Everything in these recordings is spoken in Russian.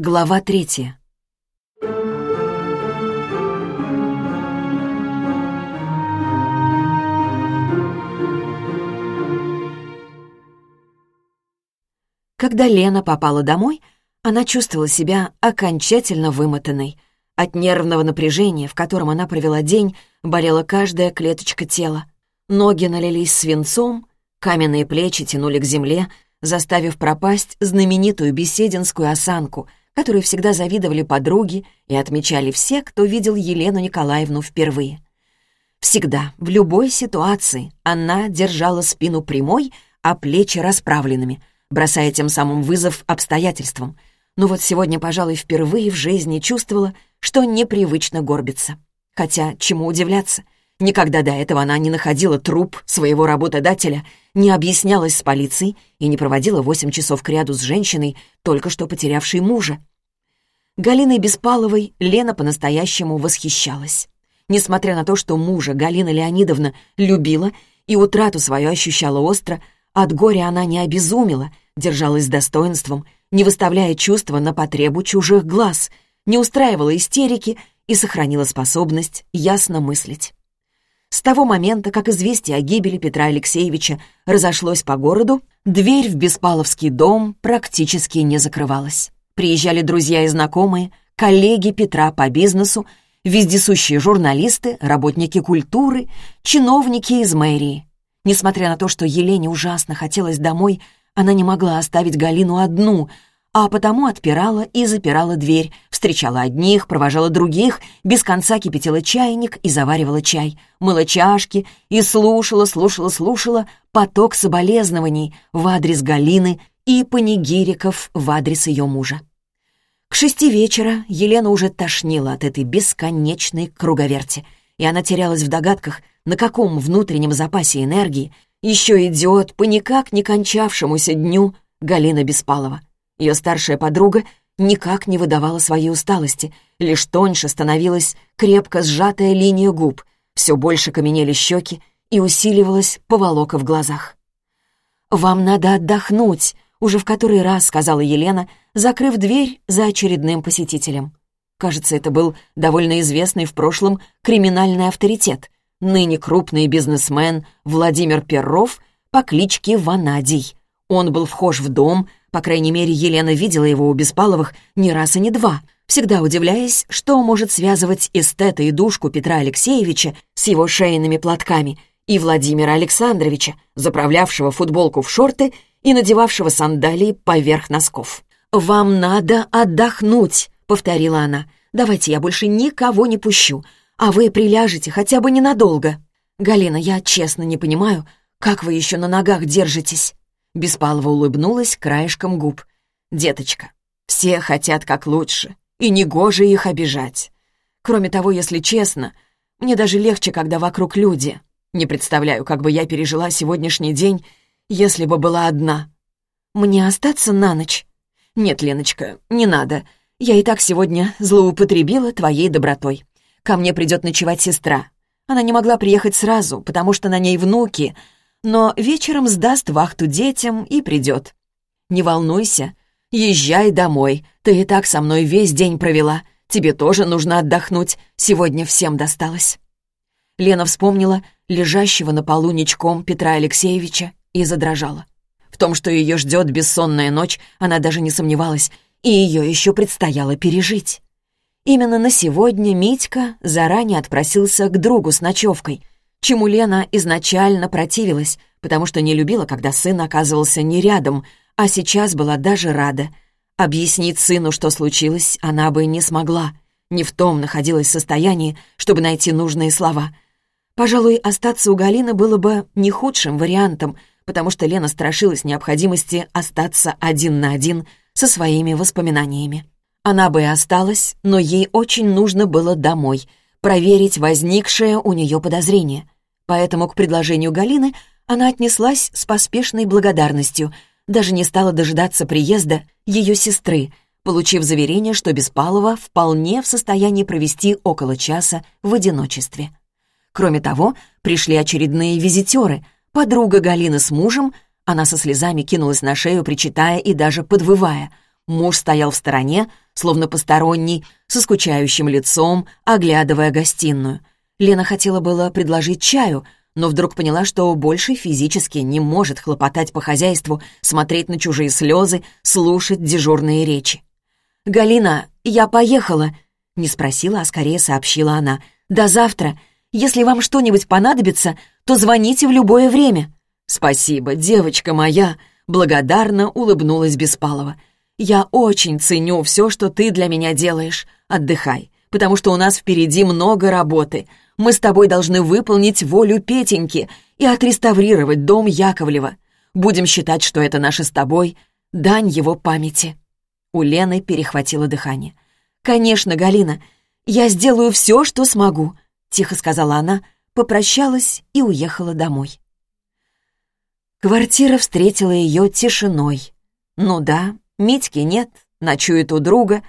Глава третья. Когда Лена попала домой, она чувствовала себя окончательно вымотанной. От нервного напряжения, в котором она провела день, болела каждая клеточка тела. Ноги налились свинцом, каменные плечи тянули к земле, заставив пропасть знаменитую бесединскую осанку — которой всегда завидовали подруги и отмечали все, кто видел Елену Николаевну впервые. Всегда, в любой ситуации, она держала спину прямой, а плечи расправленными, бросая тем самым вызов обстоятельствам. Но вот сегодня, пожалуй, впервые в жизни чувствовала, что непривычно горбится. Хотя, чему удивляться — Никогда до этого она не находила труп своего работодателя, не объяснялась с полицией и не проводила восемь часов кряду с женщиной, только что потерявшей мужа. Галиной Беспаловой Лена по-настоящему восхищалась. Несмотря на то, что мужа Галина Леонидовна любила и утрату свою ощущала остро, от горя она не обезумела, держалась с достоинством, не выставляя чувства на потребу чужих глаз, не устраивала истерики и сохранила способность ясно мыслить. С того момента, как известие о гибели Петра Алексеевича разошлось по городу, дверь в Беспаловский дом практически не закрывалась. Приезжали друзья и знакомые, коллеги Петра по бизнесу, вездесущие журналисты, работники культуры, чиновники из мэрии. Несмотря на то, что Елене ужасно хотелось домой, она не могла оставить Галину одну — а потому отпирала и запирала дверь, встречала одних, провожала других, без конца кипятила чайник и заваривала чай, мыла чашки и слушала, слушала, слушала поток соболезнований в адрес Галины и панигириков в адрес ее мужа. К шести вечера Елена уже тошнила от этой бесконечной круговерти, и она терялась в догадках, на каком внутреннем запасе энергии еще идет по никак не кончавшемуся дню Галина Беспалова. Ее старшая подруга никак не выдавала своей усталости, лишь тоньше становилась крепко сжатая линия губ, все больше каменели щеки и усиливалась поволока в глазах. «Вам надо отдохнуть», — уже в который раз сказала Елена, закрыв дверь за очередным посетителем. Кажется, это был довольно известный в прошлом криминальный авторитет, ныне крупный бизнесмен Владимир Перров по кличке Ванадий. Он был вхож в дом, по крайней мере, Елена видела его у Беспаловых не раз и не два, всегда удивляясь, что может связывать эстета и душку Петра Алексеевича с его шейными платками и Владимира Александровича, заправлявшего футболку в шорты и надевавшего сандалии поверх носков. «Вам надо отдохнуть», — повторила она. «Давайте я больше никого не пущу, а вы приляжете хотя бы ненадолго». «Галина, я честно не понимаю, как вы еще на ногах держитесь?» Беспалова улыбнулась краешком губ. «Деточка, все хотят как лучше, и негоже их обижать. Кроме того, если честно, мне даже легче, когда вокруг люди. Не представляю, как бы я пережила сегодняшний день, если бы была одна. Мне остаться на ночь? Нет, Леночка, не надо. Я и так сегодня злоупотребила твоей добротой. Ко мне придет ночевать сестра. Она не могла приехать сразу, потому что на ней внуки — но вечером сдаст вахту детям и придет. Не волнуйся, езжай домой, ты и так со мной весь день провела, тебе тоже нужно отдохнуть, сегодня всем досталось». Лена вспомнила лежащего на полу ничком Петра Алексеевича и задрожала. В том, что ее ждет бессонная ночь, она даже не сомневалась, и ее еще предстояло пережить. Именно на сегодня Митька заранее отпросился к другу с ночевкой — чему Лена изначально противилась, потому что не любила, когда сын оказывался не рядом, а сейчас была даже рада. Объяснить сыну, что случилось, она бы не смогла. Не в том находилась состоянии, чтобы найти нужные слова. Пожалуй, остаться у Галины было бы не худшим вариантом, потому что Лена страшилась необходимости остаться один на один со своими воспоминаниями. Она бы и осталась, но ей очень нужно было домой — проверить возникшее у нее подозрение. Поэтому к предложению Галины она отнеслась с поспешной благодарностью, даже не стала дожидаться приезда ее сестры, получив заверение, что Беспалова вполне в состоянии провести около часа в одиночестве. Кроме того, пришли очередные визитеры. Подруга Галины с мужем, она со слезами кинулась на шею, причитая и даже подвывая. Муж стоял в стороне, словно посторонний, со скучающим лицом, оглядывая гостиную. Лена хотела было предложить чаю, но вдруг поняла, что больше физически не может хлопотать по хозяйству, смотреть на чужие слезы, слушать дежурные речи. «Галина, я поехала!» Не спросила, а скорее сообщила она. «До завтра. Если вам что-нибудь понадобится, то звоните в любое время». «Спасибо, девочка моя!» Благодарно улыбнулась Беспалова. «Я очень ценю все, что ты для меня делаешь. Отдыхай, потому что у нас впереди много работы. Мы с тобой должны выполнить волю Петеньки и отреставрировать дом Яковлева. Будем считать, что это наше с тобой дань его памяти». У Лены перехватило дыхание. «Конечно, Галина, я сделаю все, что смогу», — тихо сказала она, попрощалась и уехала домой. Квартира встретила ее тишиной. Ну да, Митьки нет, ночует у друга.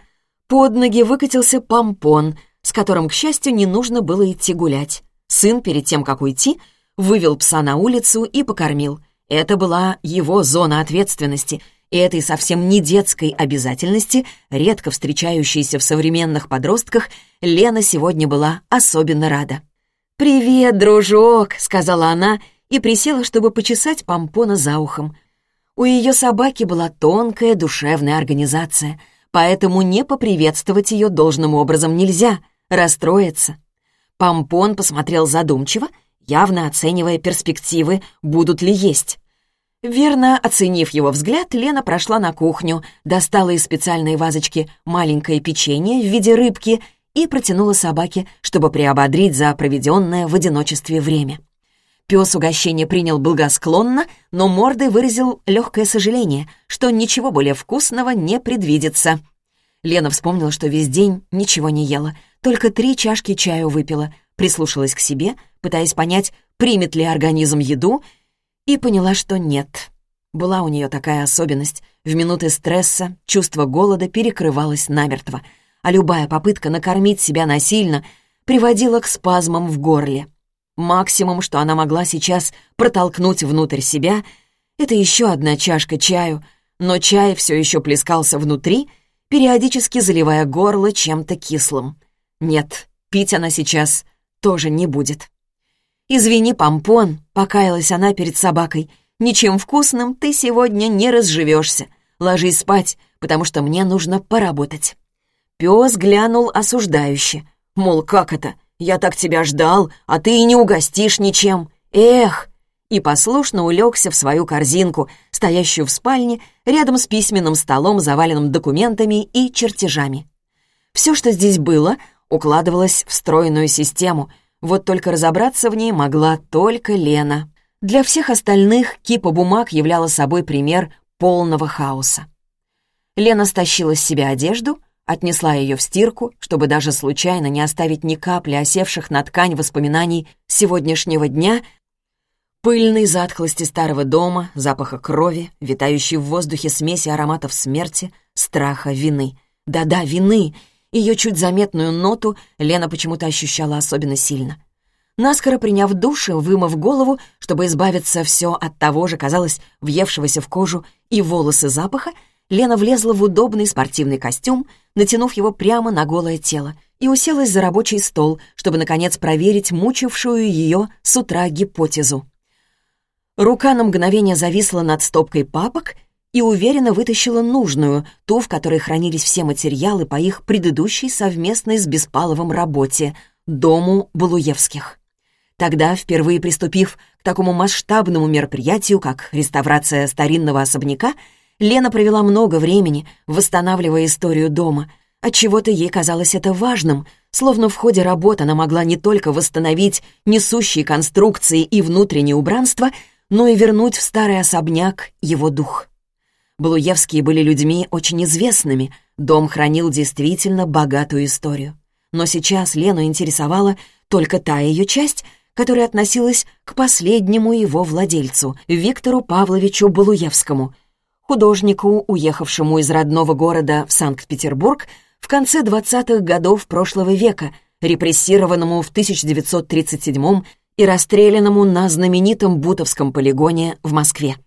Под ноги выкатился помпон, с которым, к счастью, не нужно было идти гулять. Сын, перед тем, как уйти, вывел пса на улицу и покормил. Это была его зона ответственности, и этой совсем не детской обязательности, редко встречающейся в современных подростках, Лена сегодня была особенно рада. «Привет, дружок!» — сказала она и присела, чтобы почесать помпона за ухом — у ее собаки была тонкая душевная организация, поэтому не поприветствовать ее должным образом нельзя, расстроиться. Помпон посмотрел задумчиво, явно оценивая перспективы, будут ли есть. Верно оценив его взгляд, Лена прошла на кухню, достала из специальной вазочки маленькое печенье в виде рыбки и протянула собаке, чтобы приободрить за проведенное в одиночестве время. Пес угощение принял благосклонно, но мордой выразил легкое сожаление, что ничего более вкусного не предвидится. Лена вспомнила, что весь день ничего не ела, только три чашки чаю выпила, прислушалась к себе, пытаясь понять, примет ли организм еду, и поняла, что нет. Была у нее такая особенность. В минуты стресса чувство голода перекрывалось намертво, а любая попытка накормить себя насильно приводила к спазмам в горле. Максимум, что она могла сейчас протолкнуть внутрь себя, это еще одна чашка чаю, но чай все еще плескался внутри, периодически заливая горло чем-то кислым. Нет, пить она сейчас тоже не будет. «Извини, помпон», — покаялась она перед собакой, «ничем вкусным ты сегодня не разживешься. Ложись спать, потому что мне нужно поработать». Пес глянул осуждающе, мол, как это, я так тебя ждал, а ты и не угостишь ничем. Эх!» И послушно улегся в свою корзинку, стоящую в спальне, рядом с письменным столом, заваленным документами и чертежами. Все, что здесь было, укладывалось в стройную систему, вот только разобраться в ней могла только Лена. Для всех остальных кипа бумаг являла собой пример полного хаоса. Лена стащила с себя одежду — отнесла ее в стирку, чтобы даже случайно не оставить ни капли осевших на ткань воспоминаний сегодняшнего дня, пыльной затхлости старого дома, запаха крови, витающей в воздухе смеси ароматов смерти, страха, вины. Да-да, вины. Ее чуть заметную ноту Лена почему-то ощущала особенно сильно. Наскоро приняв душ и вымыв голову, чтобы избавиться все от того же, казалось, въевшегося в кожу и волосы запаха, Лена влезла в удобный спортивный костюм, натянув его прямо на голое тело, и уселась за рабочий стол, чтобы, наконец, проверить мучившую ее с утра гипотезу. Рука на мгновение зависла над стопкой папок и уверенно вытащила нужную, ту, в которой хранились все материалы по их предыдущей совместной с Беспаловым работе — дому Балуевских. Тогда, впервые приступив к такому масштабному мероприятию, как реставрация старинного особняка, Лена провела много времени, восстанавливая историю дома. Отчего-то ей казалось это важным, словно в ходе работ она могла не только восстановить несущие конструкции и внутреннее убранство, но и вернуть в старый особняк его дух. Блуевские были людьми очень известными, дом хранил действительно богатую историю. Но сейчас Лену интересовала только та ее часть, которая относилась к последнему его владельцу, Виктору Павловичу Балуевскому — художнику, уехавшему из родного города в Санкт-Петербург в конце 20-х годов прошлого века, репрессированному в 1937 и расстрелянному на знаменитом Бутовском полигоне в Москве.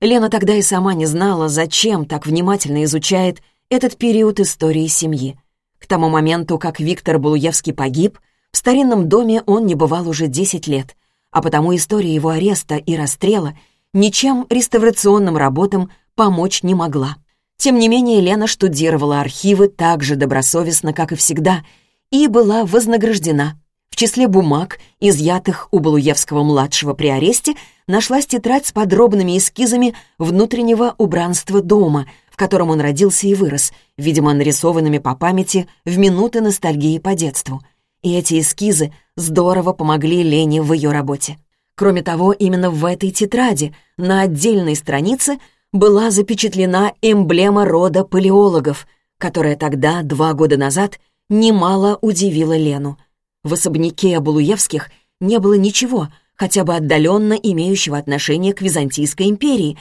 Лена тогда и сама не знала, зачем так внимательно изучает этот период истории семьи. К тому моменту, как Виктор Булуевский погиб, в старинном доме он не бывал уже 10 лет, а потому история его ареста и расстрела ничем реставрационным работам помочь не могла. Тем не менее, Лена штудировала архивы так же добросовестно, как и всегда, и была вознаграждена. В числе бумаг, изъятых у Балуевского-младшего при аресте, нашлась тетрадь с подробными эскизами внутреннего убранства дома, в котором он родился и вырос, видимо, нарисованными по памяти в минуты ностальгии по детству. И эти эскизы здорово помогли Лене в ее работе. Кроме того, именно в этой тетради на отдельной странице была запечатлена эмблема рода палеологов, которая тогда, два года назад, немало удивила Лену. В особняке Абулуевских не было ничего, хотя бы отдаленно имеющего отношение к Византийской империи.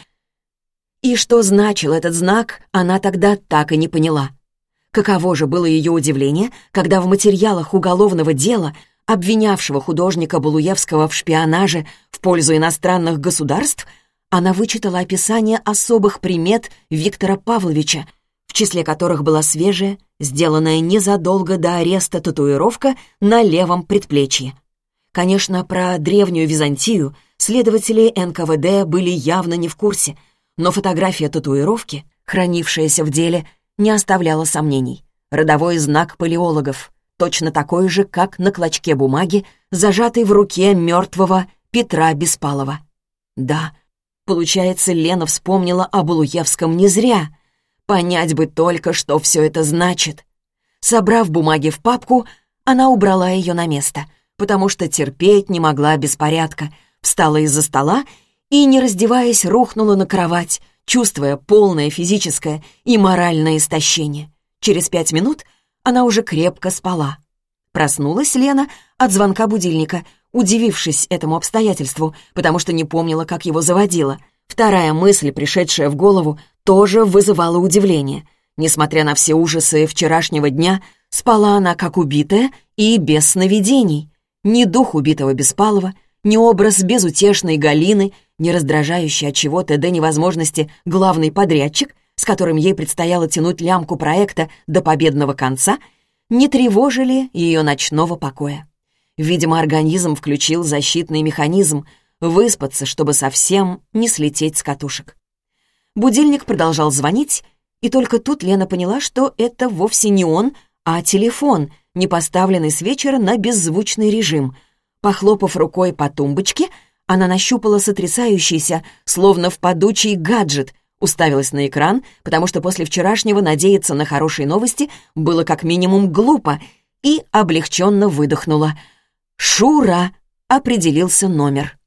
И что значил этот знак, она тогда так и не поняла. Каково же было ее удивление, когда в материалах уголовного дела, обвинявшего художника Булуевского в шпионаже в пользу иностранных государств, она вычитала описание особых примет Виктора Павловича, в числе которых была свежая, сделанная незадолго до ареста татуировка на левом предплечье. Конечно, про древнюю Византию следователи НКВД были явно не в курсе, но фотография татуировки, хранившаяся в деле, не оставляла сомнений. Родовой знак палеологов, точно такой же, как на клочке бумаги, зажатый в руке мертвого Петра Беспалова. Да, получается, Лена вспомнила о Булуевском не зря. Понять бы только, что все это значит. Собрав бумаги в папку, она убрала ее на место, потому что терпеть не могла беспорядка, встала из-за стола и, не раздеваясь, рухнула на кровать, чувствуя полное физическое и моральное истощение. Через пять минут она уже крепко спала. Проснулась Лена от звонка будильника, удивившись этому обстоятельству, потому что не помнила, как его заводила. Вторая мысль, пришедшая в голову, тоже вызывало удивление. Несмотря на все ужасы вчерашнего дня, спала она как убитая и без сновидений. Ни дух убитого Беспалова, ни образ безутешной Галины, ни раздражающий от чего-то до невозможности главный подрядчик, с которым ей предстояло тянуть лямку проекта до победного конца, не тревожили ее ночного покоя. Видимо, организм включил защитный механизм — выспаться, чтобы совсем не слететь с катушек. Будильник продолжал звонить, и только тут Лена поняла, что это вовсе не он, а телефон, не поставленный с вечера на беззвучный режим. Похлопав рукой по тумбочке, она нащупала сотрясающийся, словно в падучий гаджет, уставилась на экран, потому что после вчерашнего надеяться на хорошие новости было как минимум глупо, и облегченно выдохнула. «Шура!» — определился номер.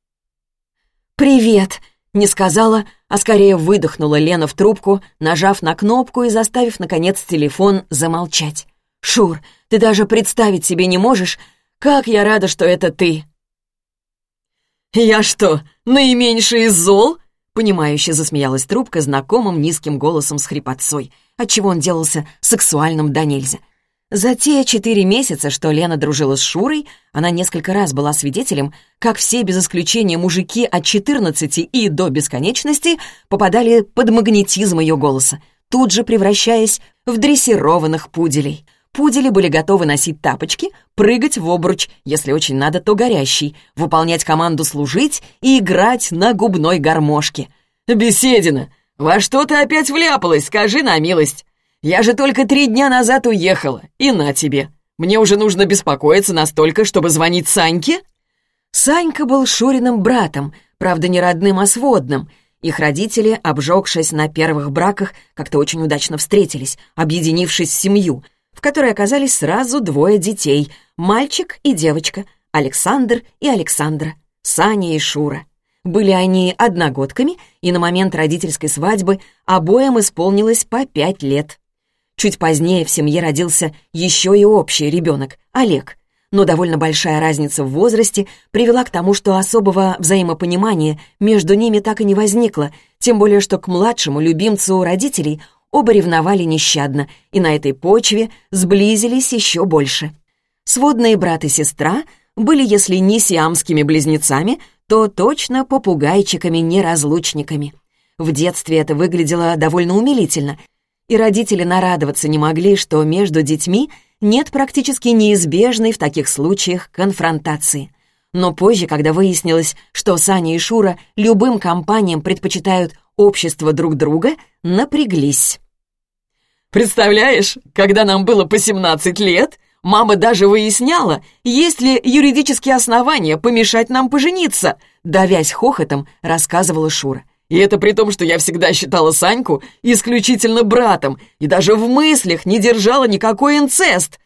«Привет!» Не сказала, а скорее выдохнула Лена в трубку, нажав на кнопку и заставив, наконец, телефон замолчать. «Шур, ты даже представить себе не можешь, как я рада, что это ты!» «Я что, наименьший из зол?» Понимающе засмеялась трубка знакомым низким голосом с хрипотцой, отчего он делался сексуальным до нельзя. За те четыре месяца, что Лена дружила с Шурой, она несколько раз была свидетелем, как все без исключения мужики от 14 и до бесконечности попадали под магнетизм ее голоса, тут же превращаясь в дрессированных пуделей. Пудели были готовы носить тапочки, прыгать в обруч, если очень надо, то горящий, выполнять команду служить и играть на губной гармошке. «Беседина, во что ты опять вляпалась, скажи на милость?» Я же только три дня назад уехала, и на тебе. Мне уже нужно беспокоиться настолько, чтобы звонить Саньке?» Санька был Шуриным братом, правда, не родным, а сводным. Их родители, обжегшись на первых браках, как-то очень удачно встретились, объединившись в семью, в которой оказались сразу двое детей — мальчик и девочка, Александр и Александра, Саня и Шура. Были они одногодками, и на момент родительской свадьбы обоим исполнилось по пять лет. Чуть позднее в семье родился еще и общий ребенок, Олег. Но довольно большая разница в возрасте привела к тому, что особого взаимопонимания между ними так и не возникло, тем более что к младшему любимцу родителей оба ревновали нещадно, и на этой почве сблизились еще больше. Сводные брат и сестра были, если не сиамскими близнецами, то точно попугайчиками-неразлучниками. В детстве это выглядело довольно умилительно, и родители нарадоваться не могли, что между детьми нет практически неизбежной в таких случаях конфронтации. Но позже, когда выяснилось, что Саня и Шура любым компаниям предпочитают общество друг друга, напряглись. «Представляешь, когда нам было по 17 лет, мама даже выясняла, есть ли юридические основания помешать нам пожениться», давясь хохотом, рассказывала Шура. И это при том, что я всегда считала Саньку исключительно братом и даже в мыслях не держала никакой инцест.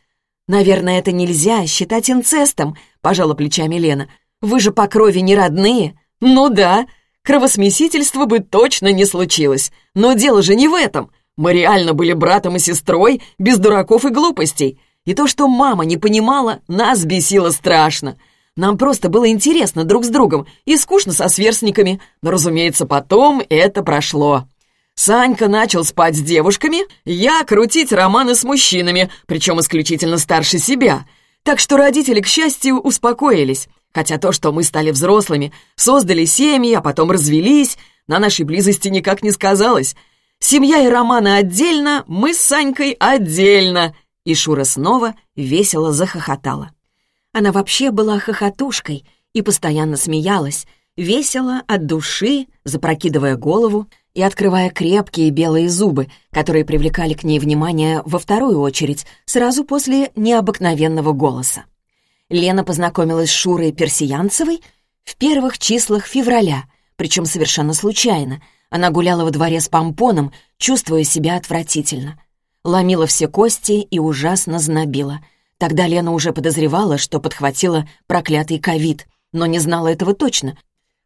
«Наверное, это нельзя считать инцестом», — пожала плечами Лена. «Вы же по крови не родные». «Ну да, кровосмесительство бы точно не случилось. Но дело же не в этом. Мы реально были братом и сестрой, без дураков и глупостей. И то, что мама не понимала, нас бесило страшно. Нам просто было интересно друг с другом и скучно со сверстниками, но, разумеется, потом это прошло. Санька начал спать с девушками, я крутить романы с мужчинами, причем исключительно старше себя. Так что родители, к счастью, успокоились. Хотя то, что мы стали взрослыми, создали семьи, а потом развелись, на нашей близости никак не сказалось. Семья и романы отдельно, мы с Санькой отдельно. И Шура снова весело захохотала. Она вообще была хохотушкой и постоянно смеялась, весело, от души, запрокидывая голову и открывая крепкие белые зубы, которые привлекали к ней внимание во вторую очередь, сразу после необыкновенного голоса. Лена познакомилась с Шурой Персиянцевой в первых числах февраля, причем совершенно случайно. Она гуляла во дворе с помпоном, чувствуя себя отвратительно. Ломила все кости и ужасно знобила — Тогда Лена уже подозревала, что подхватила проклятый ковид, но не знала этого точно.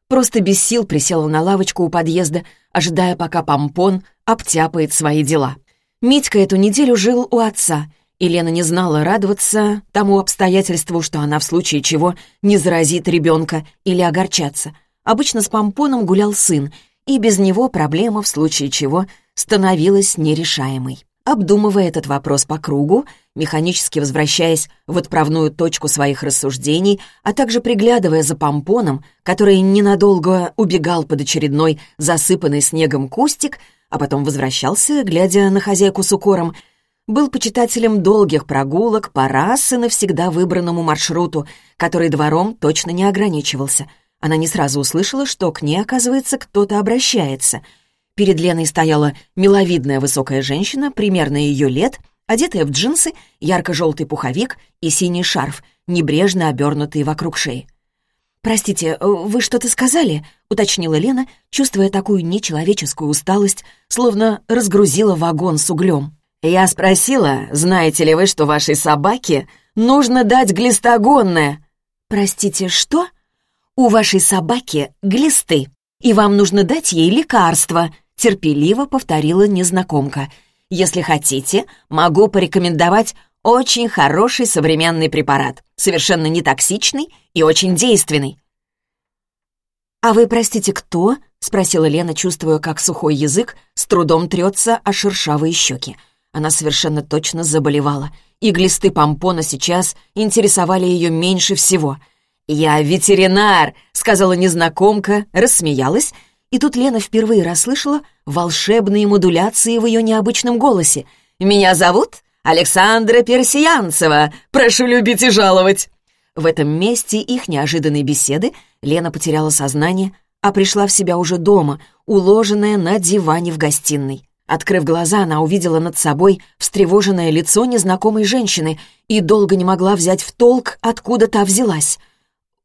Просто без сил присела на лавочку у подъезда, ожидая, пока помпон обтяпает свои дела. Митька эту неделю жил у отца, и Лена не знала радоваться тому обстоятельству, что она в случае чего не заразит ребенка или огорчаться. Обычно с помпоном гулял сын, и без него проблема в случае чего становилась нерешаемой. Обдумывая этот вопрос по кругу, механически возвращаясь в отправную точку своих рассуждений, а также приглядывая за помпоном, который ненадолго убегал под очередной засыпанный снегом кустик, а потом возвращался, глядя на хозяйку с укором, был почитателем долгих прогулок по раз и навсегда выбранному маршруту, который двором точно не ограничивался. Она не сразу услышала, что к ней, оказывается, кто-то обращается — Перед Леной стояла миловидная высокая женщина, примерно ее лет, одетая в джинсы, ярко-желтый пуховик и синий шарф, небрежно обернутый вокруг шеи. «Простите, вы что-то сказали?» — уточнила Лена, чувствуя такую нечеловеческую усталость, словно разгрузила вагон с углем. «Я спросила, знаете ли вы, что вашей собаке нужно дать глистогонное?» «Простите, что?» «У вашей собаки глисты, и вам нужно дать ей лекарство», терпеливо повторила незнакомка. «Если хотите, могу порекомендовать очень хороший современный препарат, совершенно не токсичный и очень действенный». «А вы, простите, кто?» — спросила Лена, чувствуя, как сухой язык с трудом трется о шершавые щеки. Она совершенно точно заболевала, и глисты помпона сейчас интересовали ее меньше всего. «Я ветеринар», — сказала незнакомка, рассмеялась и тут Лена впервые расслышала волшебные модуляции в ее необычном голосе. «Меня зовут Александра Персиянцева. Прошу любить и жаловать». В этом месте их неожиданной беседы Лена потеряла сознание, а пришла в себя уже дома, уложенная на диване в гостиной. Открыв глаза, она увидела над собой встревоженное лицо незнакомой женщины и долго не могла взять в толк, откуда та взялась.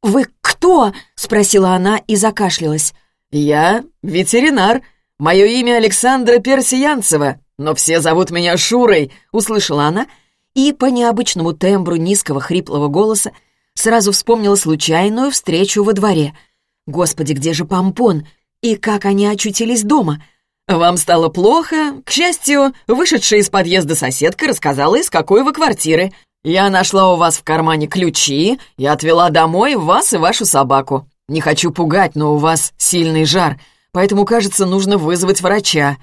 «Вы кто?» — спросила она и закашлялась. «Я ветеринар. Мое имя Александра Персиянцева, но все зовут меня Шурой», — услышала она, и по необычному тембру низкого хриплого голоса сразу вспомнила случайную встречу во дворе. «Господи, где же помпон? И как они очутились дома?» «Вам стало плохо? К счастью, вышедшая из подъезда соседка рассказала, из какой вы квартиры. Я нашла у вас в кармане ключи и отвела домой вас и вашу собаку. Не хочу пугать, но у вас сильный жар, поэтому, кажется, нужно вызвать врача».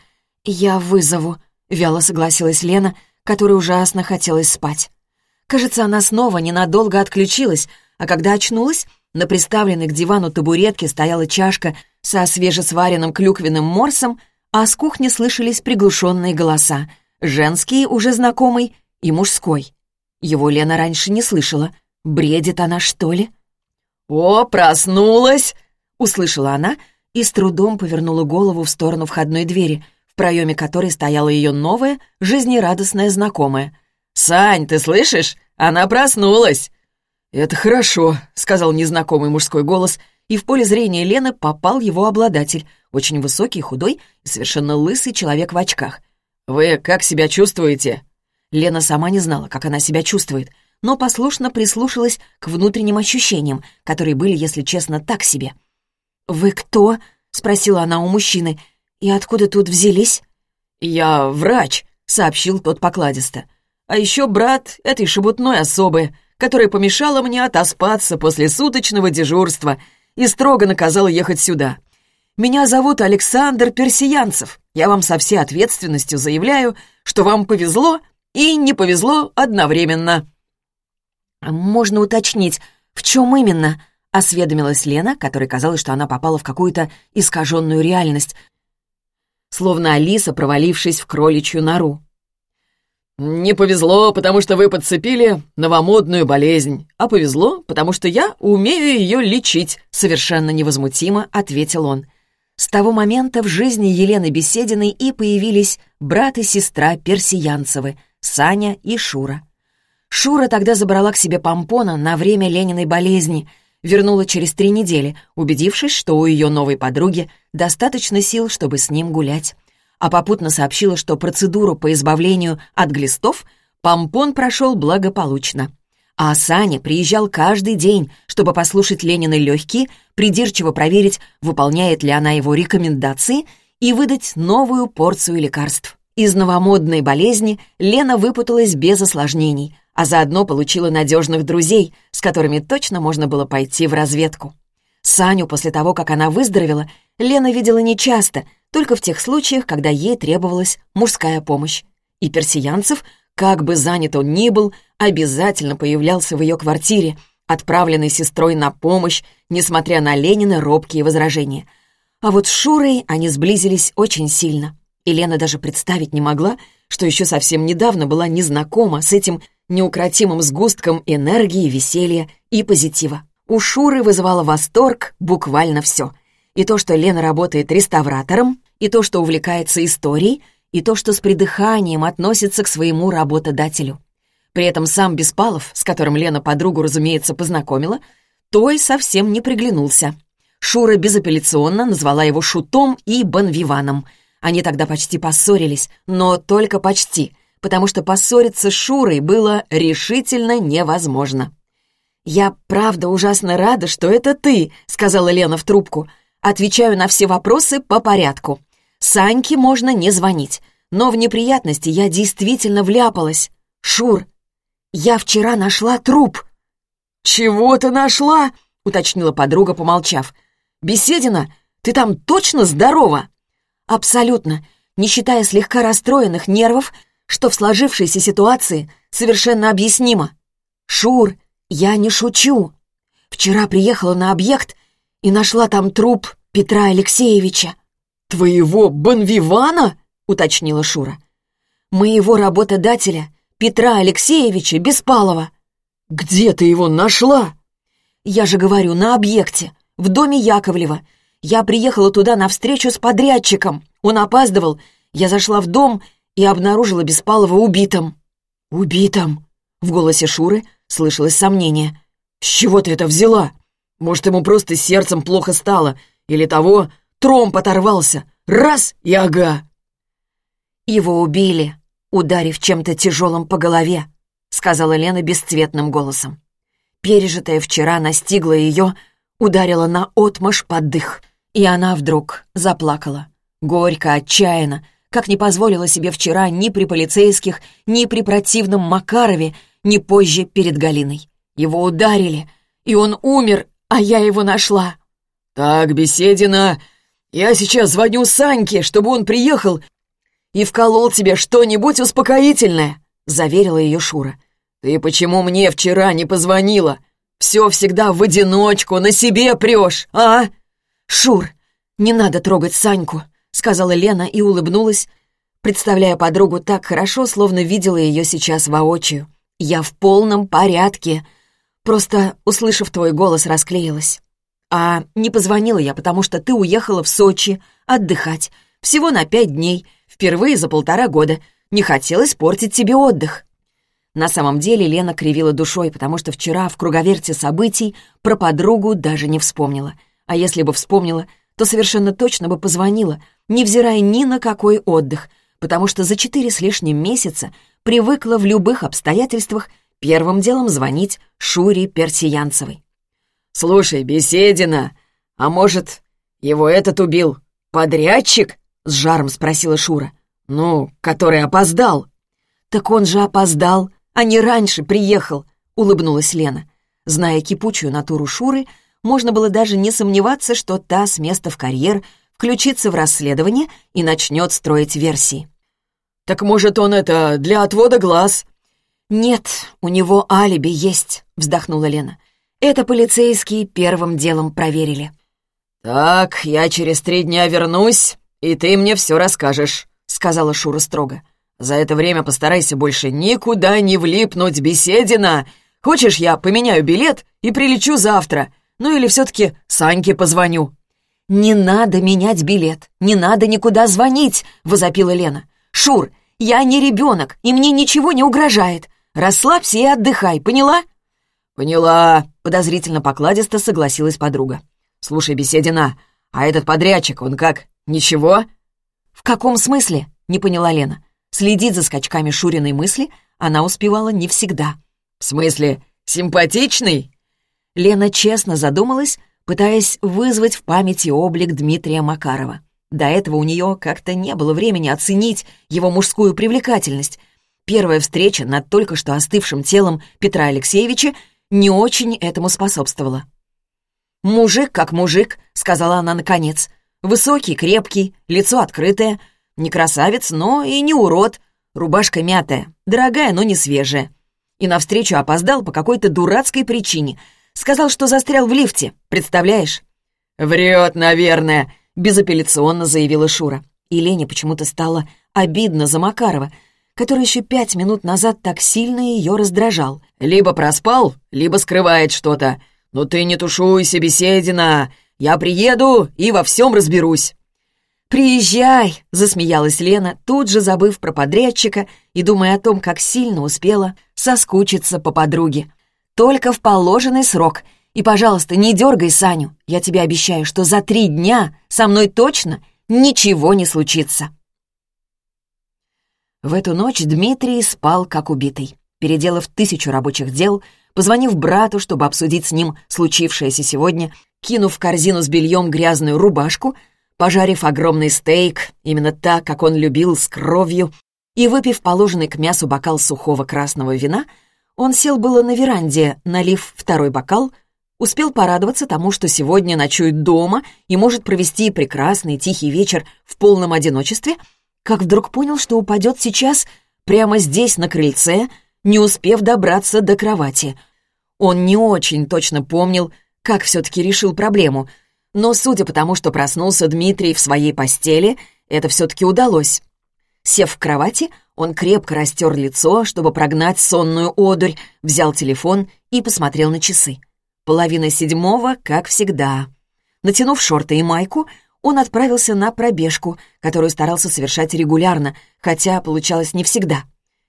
«Я вызову», — вяло согласилась Лена, которой ужасно хотелось спать. Кажется, она снова ненадолго отключилась, а когда очнулась, на приставленной к дивану табуретке стояла чашка со свежесваренным клюквенным морсом, а с кухни слышались приглушенные голоса, женский, уже знакомый, и мужской. Его Лена раньше не слышала. Бредит она, что ли? «О, проснулась!» — услышала она и с трудом повернула голову в сторону входной двери, в проеме которой стояла ее новая, жизнерадостная знакомая. «Сань, ты слышишь? Она проснулась!» «Это хорошо», — сказал незнакомый мужской голос, и в поле зрения Лены попал его обладатель, очень высокий, худой и совершенно лысый человек в очках. «Вы как себя чувствуете?» Лена сама не знала, как она себя чувствует, но послушно прислушалась к внутренним ощущениям, которые были, если честно, так себе. «Вы кто?» — спросила она у мужчины. «И откуда тут взялись?» «Я врач», — сообщил тот покладисто. «А еще брат этой шебутной особы, которая помешала мне отоспаться после суточного дежурства и строго наказала ехать сюда. Меня зовут Александр Персиянцев. Я вам со всей ответственностью заявляю, что вам повезло и не повезло одновременно». «Можно уточнить, в чем именно?» — осведомилась Лена, которой казалось, что она попала в какую-то искаженную реальность, словно Алиса, провалившись в кроличью нору. «Не повезло, потому что вы подцепили новомодную болезнь, а повезло, потому что я умею ее лечить», — совершенно невозмутимо ответил он. С того момента в жизни Елены Бесединой и появились брат и сестра Персиянцевы, Саня и Шура. Шура тогда забрала к себе помпона на время Лениной болезни, вернула через три недели, убедившись, что у ее новой подруги достаточно сил, чтобы с ним гулять. А попутно сообщила, что процедуру по избавлению от глистов помпон прошел благополучно. А Саня приезжал каждый день, чтобы послушать Ленины легкие, придирчиво проверить, выполняет ли она его рекомендации и выдать новую порцию лекарств. Из новомодной болезни Лена выпуталась без осложнений, а заодно получила надежных друзей, с которыми точно можно было пойти в разведку. Саню после того, как она выздоровела, Лена видела нечасто, только в тех случаях, когда ей требовалась мужская помощь. И персиянцев, как бы занят он ни был, обязательно появлялся в ее квартире, отправленный сестрой на помощь, несмотря на Ленина робкие возражения. А вот с Шурой они сблизились очень сильно. И Лена даже представить не могла, что еще совсем недавно была незнакома с этим неукротимым сгустком энергии, веселья и позитива. У Шуры вызывало восторг буквально все. И то, что Лена работает реставратором, и то, что увлекается историей, и то, что с придыханием относится к своему работодателю. При этом сам Беспалов, с которым Лена подругу, разумеется, познакомила, той совсем не приглянулся. Шура безапелляционно назвала его шутом и банвиваном — они тогда почти поссорились, но только почти, потому что поссориться с Шурой было решительно невозможно. «Я правда ужасно рада, что это ты», — сказала Лена в трубку. «Отвечаю на все вопросы по порядку. Саньке можно не звонить, но в неприятности я действительно вляпалась. Шур, я вчера нашла труп». «Чего ты нашла?» — уточнила подруга, помолчав. «Беседина, ты там точно здорова?» Абсолютно, не считая слегка расстроенных нервов, что в сложившейся ситуации совершенно объяснимо. «Шур, я не шучу. Вчера приехала на объект и нашла там труп Петра Алексеевича». «Твоего Бонвивана?» — уточнила Шура. «Моего работодателя, Петра Алексеевича Беспалова». «Где ты его нашла?» «Я же говорю, на объекте, в доме Яковлева. Я приехала туда на встречу с подрядчиком. Он опаздывал. Я зашла в дом и обнаружила Беспалова убитым». «Убитым?» В голосе Шуры слышалось сомнение. «С чего ты это взяла? Может, ему просто сердцем плохо стало? Или того, тромб оторвался? Раз и ага!» «Его убили, ударив чем-то тяжелым по голове», — сказала Лена бесцветным голосом. Пережитая вчера настигла ее, ударила на отмашь под дых. И она вдруг заплакала. Горько, отчаянно, как не позволила себе вчера ни при полицейских, ни при противном Макарове, ни позже перед Галиной. Его ударили, и он умер, а я его нашла. «Так, Беседина, я сейчас звоню Саньке, чтобы он приехал и вколол тебе что-нибудь успокоительное», — заверила ее Шура. «Ты почему мне вчера не позвонила? Все всегда в одиночку, на себе прешь, а?» «Шур, «Не надо трогать Саньку», — сказала Лена и улыбнулась, представляя подругу так хорошо, словно видела ее сейчас воочию. «Я в полном порядке», Просто, услышав твой голос, расклеилась. А не позвонила я, потому что ты уехала в Сочи отдыхать. Всего на пять дней, впервые за полтора года. Не хотелось портить тебе отдых. На самом деле Лена кривила душой, потому что вчера в круговерте событий про подругу даже не вспомнила. А если бы вспомнила, то совершенно точно бы позвонила, невзирая ни на какой отдых, потому что за четыре с лишним месяца привыкла в любых обстоятельствах первым делом звонить Шуре Персиянцевой. «Слушай, Беседина, а может, его этот убил? Подрядчик?» — с жаром спросила Шура. «Ну, который опоздал». «Так он же опоздал, а не раньше приехал», — улыбнулась Лена. Зная кипучую натуру Шуры, можно было даже не сомневаться, что та с места в карьер включится в расследование и начнет строить версии. «Так, может, он это для отвода глаз?» «Нет, у него алиби есть», — вздохнула Лена. «Это полицейские первым делом проверили». «Так, я через три дня вернусь, и ты мне все расскажешь», — сказала Шура строго. «За это время постарайся больше никуда не влипнуть, беседина. Хочешь, я поменяю билет и прилечу завтра? Ну или все-таки Саньке позвоню?» «Не надо менять билет, не надо никуда звонить», — возопила Лена. «Шур, я не ребенок, и мне ничего не угрожает. Расслабься и отдыхай, поняла?» «Поняла», — подозрительно покладисто согласилась подруга. «Слушай, Беседина, а этот подрядчик, он как, ничего?» «В каком смысле?» — не поняла Лена. Следить за скачками Шуриной мысли она успевала не всегда. «В смысле, симпатичный?» Лена честно задумалась, пытаясь вызвать в памяти облик Дмитрия Макарова. До этого у нее как-то не было времени оценить его мужскую привлекательность, Первая встреча над только что остывшим телом Петра Алексеевича не очень этому способствовала. «Мужик как мужик», — сказала она наконец. «Высокий, крепкий, лицо открытое. Не красавец, но и не урод. Рубашка мятая, дорогая, но не свежая. И навстречу опоздал по какой-то дурацкой причине. Сказал, что застрял в лифте, представляешь?» «Врет, наверное», — безапелляционно заявила Шура. И Лене почему-то стало обидно за Макарова — который еще пять минут назад так сильно ее раздражал. «Либо проспал, либо скрывает что-то. Но ты не тушуйся, беседина. Я приеду и во всем разберусь». «Приезжай!» — засмеялась Лена, тут же забыв про подрядчика и думая о том, как сильно успела соскучиться по подруге. «Только в положенный срок. И, пожалуйста, не дергай Саню. Я тебе обещаю, что за три дня со мной точно ничего не случится». В эту ночь Дмитрий спал как убитый. Переделав тысячу рабочих дел, позвонив брату, чтобы обсудить с ним случившееся сегодня, кинув в корзину с бельем грязную рубашку, пожарив огромный стейк, именно так, как он любил, с кровью, и выпив положенный к мясу бокал сухого красного вина, он сел было на веранде, налив второй бокал, успел порадоваться тому, что сегодня ночует дома и может провести прекрасный тихий вечер в полном одиночестве — как вдруг понял, что упадет сейчас прямо здесь, на крыльце, не успев добраться до кровати. Он не очень точно помнил, как все-таки решил проблему, но судя по тому, что проснулся Дмитрий в своей постели, это все-таки удалось. Сев в кровати, он крепко растер лицо, чтобы прогнать сонную одурь, взял телефон и посмотрел на часы. Половина седьмого, как всегда. Натянув шорты и майку, он отправился на пробежку, которую старался совершать регулярно, хотя получалось не всегда.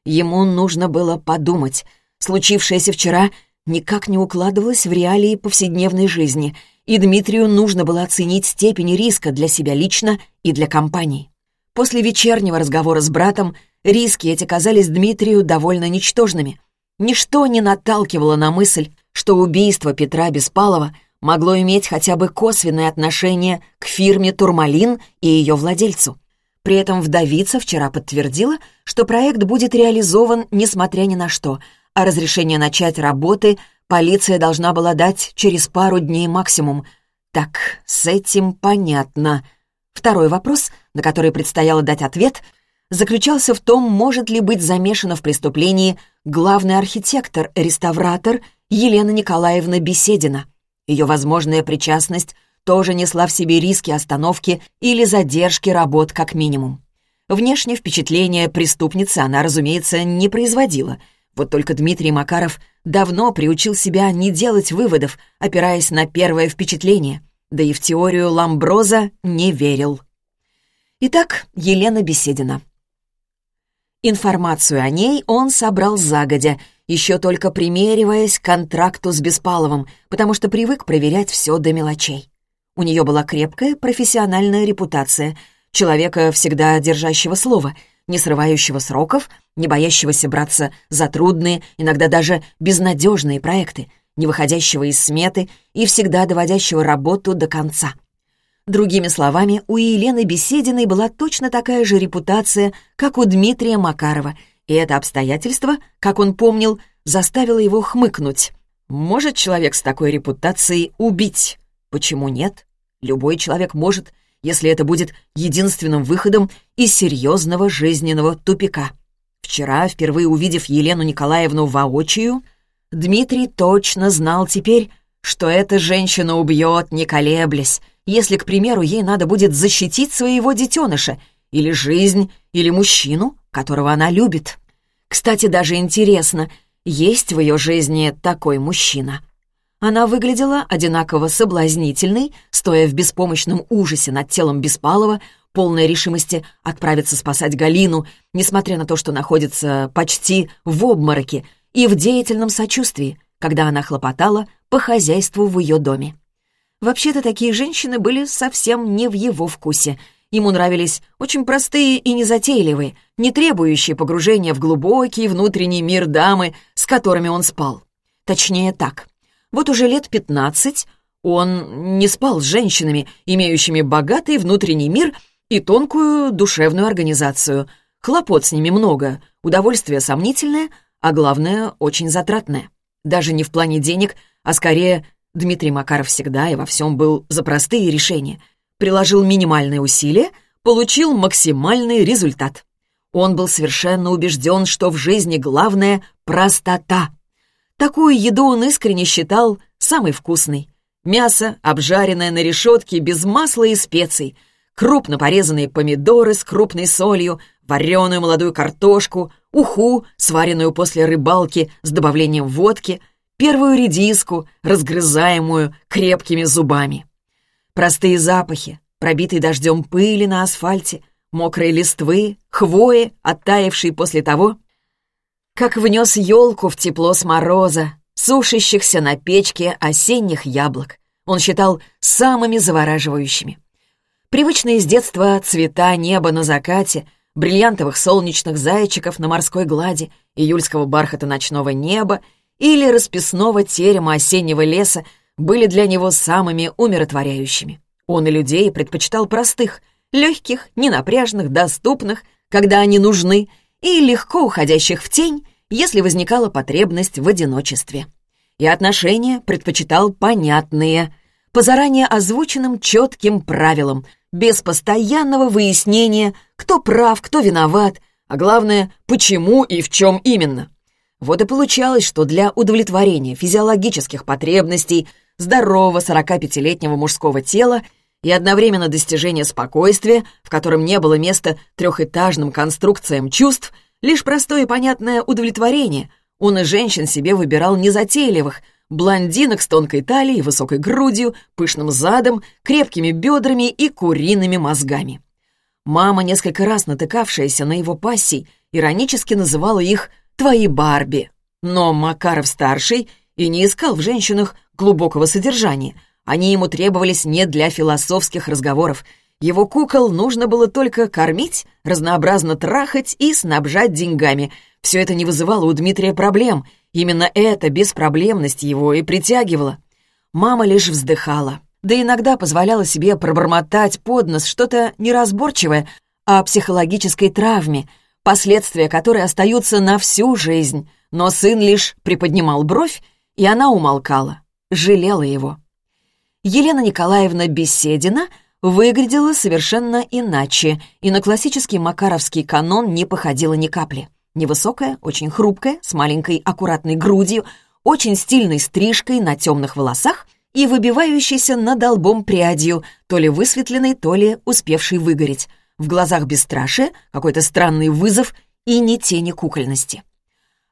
Ему нужно было подумать. Случившееся вчера никак не укладывалось в реалии повседневной жизни, и Дмитрию нужно было оценить степень риска для себя лично и для компании. После вечернего разговора с братом риски эти казались Дмитрию довольно ничтожными. Ничто не наталкивало на мысль, что убийство Петра Беспалова — могло иметь хотя бы косвенное отношение к фирме «Турмалин» и ее владельцу. При этом вдовица вчера подтвердила, что проект будет реализован несмотря ни на что, а разрешение начать работы полиция должна была дать через пару дней максимум. Так, с этим понятно. Второй вопрос, на который предстояло дать ответ, заключался в том, может ли быть замешана в преступлении главный архитектор-реставратор Елена Николаевна Беседина. Ее возможная причастность тоже несла в себе риски остановки или задержки работ как минимум. Внешнее впечатление преступницы она, разумеется, не производила. Вот только Дмитрий Макаров давно приучил себя не делать выводов, опираясь на первое впечатление, да и в теорию Ламброза не верил. Итак, Елена Беседина. Информацию о ней он собрал загодя, еще только примериваясь к контракту с Беспаловым, потому что привык проверять все до мелочей. У нее была крепкая профессиональная репутация — человека, всегда держащего слово, не срывающего сроков, не боящегося браться за трудные, иногда даже безнадежные проекты, не выходящего из сметы и всегда доводящего работу до конца. Другими словами, у Елены Бесединой была точно такая же репутация, как у Дмитрия Макарова, и это обстоятельство, как он помнил, заставило его хмыкнуть. Может человек с такой репутацией убить? Почему нет? Любой человек может, если это будет единственным выходом из серьезного жизненного тупика. Вчера, впервые увидев Елену Николаевну воочию, Дмитрий точно знал теперь, что эта женщина убьет, не колеблясь, если, к примеру, ей надо будет защитить своего детеныша, или жизнь, или мужчину, которого она любит. Кстати, даже интересно, есть в ее жизни такой мужчина. Она выглядела одинаково соблазнительной, стоя в беспомощном ужасе над телом Беспалова, полной решимости отправиться спасать Галину, несмотря на то, что находится почти в обмороке, и в деятельном сочувствии, когда она хлопотала по хозяйству в ее доме. Вообще-то такие женщины были совсем не в его вкусе. Ему нравились очень простые и незатейливые, не требующие погружения в глубокий внутренний мир дамы, с которыми он спал. Точнее так, вот уже лет пятнадцать он не спал с женщинами, имеющими богатый внутренний мир и тонкую душевную организацию. Хлопот с ними много, удовольствие сомнительное, а главное, очень затратное. Даже не в плане денег, а скорее Дмитрий Макаров всегда и во всем был за простые решения. Приложил минимальные усилия, получил максимальный результат. Он был совершенно убежден, что в жизни главное — простота — Такую еду он искренне считал самой вкусной. Мясо, обжаренное на решетке без масла и специй, крупно порезанные помидоры с крупной солью, вареную молодую картошку, уху, сваренную после рыбалки с добавлением водки, первую редиску, разгрызаемую крепкими зубами. Простые запахи, пробитые дождем пыли на асфальте, мокрые листвы, хвои, оттаившие после того, как внес елку в тепло с мороза, сушащихся на печке осенних яблок. Он считал самыми завораживающими. Привычные с детства цвета неба на закате, бриллиантовых солнечных зайчиков на морской глади, июльского бархата ночного неба или расписного терема осеннего леса были для него самыми умиротворяющими. Он и людей предпочитал простых, легких, ненапряжных, доступных, когда они нужны — и легко уходящих в тень, если возникала потребность в одиночестве. И отношения предпочитал понятные, по заранее озвученным четким правилам, без постоянного выяснения, кто прав, кто виноват, а главное, почему и в чем именно. Вот и получалось, что для удовлетворения физиологических потребностей здорового 45-летнего мужского тела и одновременно достижение спокойствия, в котором не было места трехэтажным конструкциям чувств, лишь простое и понятное удовлетворение. Он и женщин себе выбирал незатейливых, блондинок с тонкой талией, высокой грудью, пышным задом, крепкими бедрами и куриными мозгами. Мама, несколько раз натыкавшаяся на его пассий, иронически называла их «твои Барби». Но Макаров-старший и не искал в женщинах глубокого содержания — они ему требовались не для философских разговоров. Его кукол нужно было только кормить, разнообразно трахать и снабжать деньгами. Все это не вызывало у Дмитрия проблем. Именно эта беспроблемность его и притягивала. Мама лишь вздыхала. Да иногда позволяла себе пробормотать под нос что-то неразборчивое о психологической травме, последствия которой остаются на всю жизнь. Но сын лишь приподнимал бровь, и она умолкала, жалела его. Елена Николаевна Беседина выглядела совершенно иначе и на классический макаровский канон не походила ни капли. Невысокая, очень хрупкая, с маленькой аккуратной грудью, очень стильной стрижкой на темных волосах и выбивающейся над лбом прядью, то ли высветленной, то ли успевшей выгореть. В глазах бесстрашие, какой-то странный вызов и ни тени кукольности.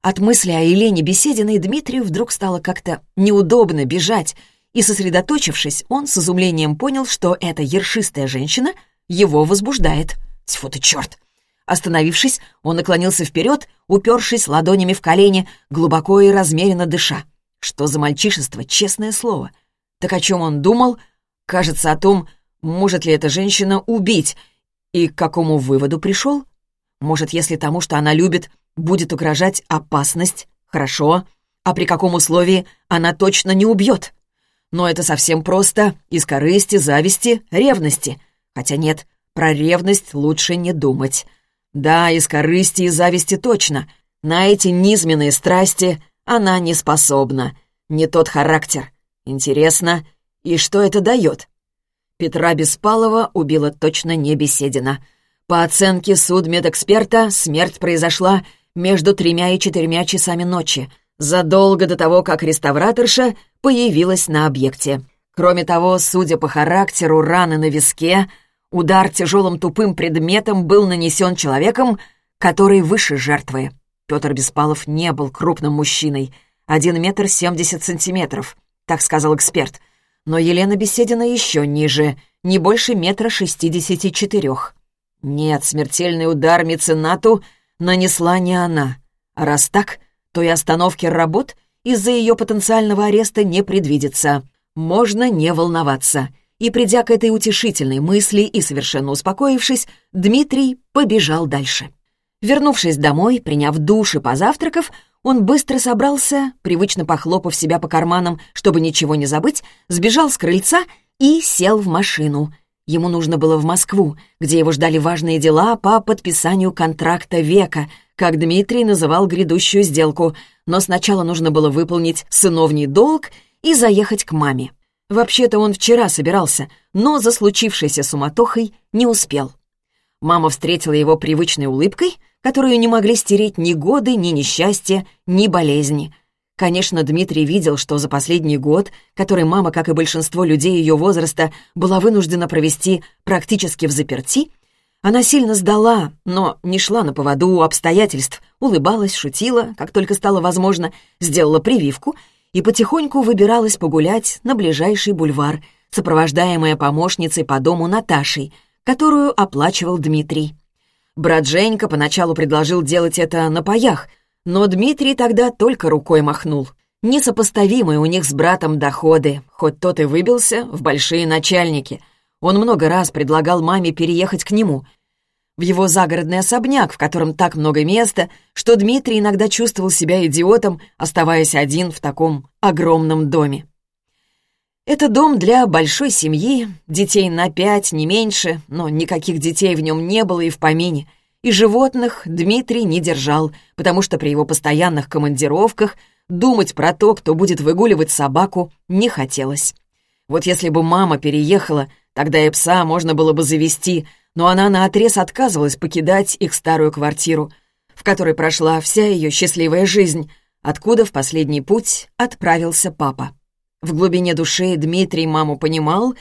От мысли о Елене Бесединой Дмитрию вдруг стало как-то неудобно бежать, и, сосредоточившись, он с изумлением понял, что эта ершистая женщина его возбуждает. Тьфу ты, черт! Остановившись, он наклонился вперед, упершись ладонями в колени, глубоко и размеренно дыша. Что за мальчишество, честное слово. Так о чем он думал? Кажется, о том, может ли эта женщина убить, и к какому выводу пришел? Может, если тому, что она любит, будет угрожать опасность, хорошо, а при каком условии она точно не убьет? Но это совсем просто, из корысти, зависти, ревности. Хотя нет, про ревность лучше не думать. Да, из корысти и зависти точно. На эти низменные страсти она не способна. Не тот характер. Интересно, и что это дает? Петра Беспалова убила точно не Беседина. По оценке судмедэксперта, смерть произошла между тремя и четырьмя часами ночи, задолго до того, как реставраторша появилась на объекте. Кроме того, судя по характеру раны на виске, удар тяжелым тупым предметом был нанесен человеком, который выше жертвы. Петр Беспалов не был крупным мужчиной, один метр семьдесят сантиметров, так сказал эксперт. Но Елена Беседина еще ниже, не больше метра шестидесяти четырех. Нет, смертельный удар меценату нанесла не она. А раз так, то и остановки работ из-за ее потенциального ареста не предвидится. Можно не волноваться. И придя к этой утешительной мысли и совершенно успокоившись, Дмитрий побежал дальше. Вернувшись домой, приняв душ и позавтракав, он быстро собрался, привычно похлопав себя по карманам, чтобы ничего не забыть, сбежал с крыльца и сел в машину. Ему нужно было в Москву, где его ждали важные дела по подписанию контракта века, как Дмитрий называл грядущую сделку, но сначала нужно было выполнить сыновний долг и заехать к маме. Вообще-то он вчера собирался, но за случившейся суматохой не успел. Мама встретила его привычной улыбкой, которую не могли стереть ни годы, ни несчастья, ни болезни. Конечно, Дмитрий видел, что за последний год, который мама, как и большинство людей ее возраста, была вынуждена провести практически в заперти, она сильно сдала, но не шла на поводу у обстоятельств, улыбалась, шутила, как только стало возможно, сделала прививку и потихоньку выбиралась погулять на ближайший бульвар, сопровождаемая помощницей по дому Наташей, которую оплачивал Дмитрий. Брат Женька поначалу предложил делать это на паях — но Дмитрий тогда только рукой махнул. Несопоставимые у них с братом доходы, хоть тот и выбился в большие начальники. Он много раз предлагал маме переехать к нему, в его загородный особняк, в котором так много места, что Дмитрий иногда чувствовал себя идиотом, оставаясь один в таком огромном доме. Это дом для большой семьи, детей на пять, не меньше, но никаких детей в нем не было и в помине — и животных Дмитрий не держал, потому что при его постоянных командировках думать про то, кто будет выгуливать собаку, не хотелось. Вот если бы мама переехала, тогда и пса можно было бы завести, но она наотрез отказывалась покидать их старую квартиру, в которой прошла вся ее счастливая жизнь, откуда в последний путь отправился папа. В глубине души Дмитрий маму понимал,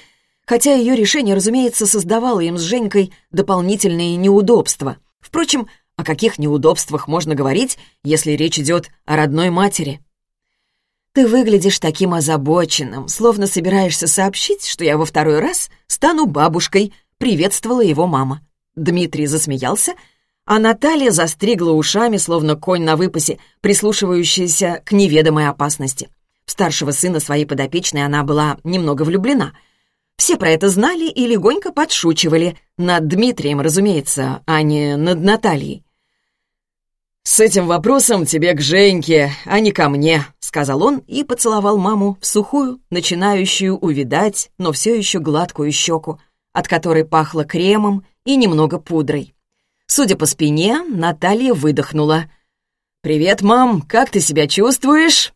хотя ее решение, разумеется, создавало им с Женькой дополнительные неудобства — Впрочем, о каких неудобствах можно говорить, если речь идет о родной матери? «Ты выглядишь таким озабоченным, словно собираешься сообщить, что я во второй раз стану бабушкой», — приветствовала его мама. Дмитрий засмеялся, а Наталья застригла ушами, словно конь на выпасе, прислушивающийся к неведомой опасности. В старшего сына своей подопечной она была немного влюблена — все про это знали и легонько подшучивали. Над Дмитрием, разумеется, а не над Натальей. «С этим вопросом тебе к Женьке, а не ко мне», — сказал он и поцеловал маму в сухую, начинающую увидать, но все еще гладкую щеку, от которой пахло кремом и немного пудрой. Судя по спине, Наталья выдохнула. «Привет, мам, как ты себя чувствуешь?»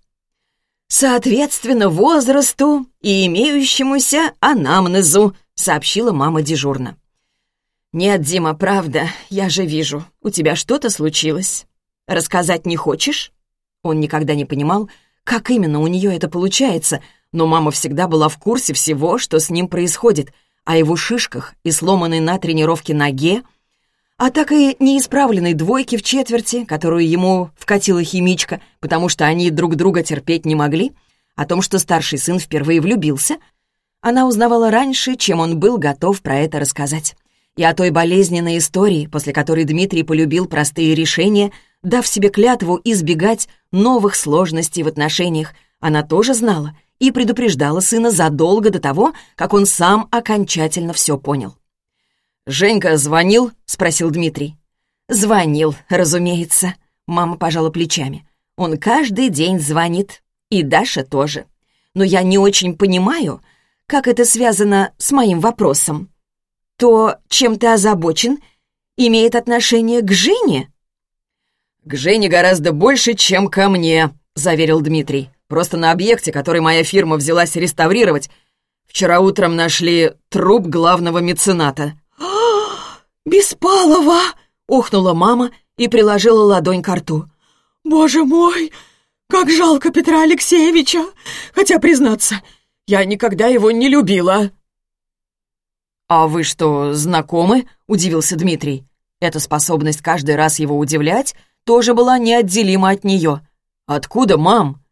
«Соответственно возрасту и имеющемуся анамнезу», — сообщила мама дежурно. «Нет, Дима, правда, я же вижу, у тебя что-то случилось. Рассказать не хочешь?» Он никогда не понимал, как именно у нее это получается, но мама всегда была в курсе всего, что с ним происходит, о его шишках и сломанной на тренировке ноге, а так и неисправленной двойке в четверти, которую ему вкатила химичка, потому что они друг друга терпеть не могли, о том, что старший сын впервые влюбился, она узнавала раньше, чем он был готов про это рассказать. И о той болезненной истории, после которой Дмитрий полюбил простые решения, дав себе клятву избегать новых сложностей в отношениях, она тоже знала и предупреждала сына задолго до того, как он сам окончательно все понял. «Женька звонил?» — спросил Дмитрий. «Звонил, разумеется». Мама пожала плечами. «Он каждый день звонит. И Даша тоже. Но я не очень понимаю, как это связано с моим вопросом. То, чем ты озабочен, имеет отношение к Жене?» «К Жене гораздо больше, чем ко мне», — заверил Дмитрий. «Просто на объекте, который моя фирма взялась реставрировать, вчера утром нашли труп главного мецената». «Беспалова!» — охнула мама и приложила ладонь к рту. «Боже мой, как жалко Петра Алексеевича! Хотя, признаться, я никогда его не любила». «А вы что, знакомы?» — удивился Дмитрий. Эта способность каждый раз его удивлять тоже была неотделима от нее. «Откуда, мам?»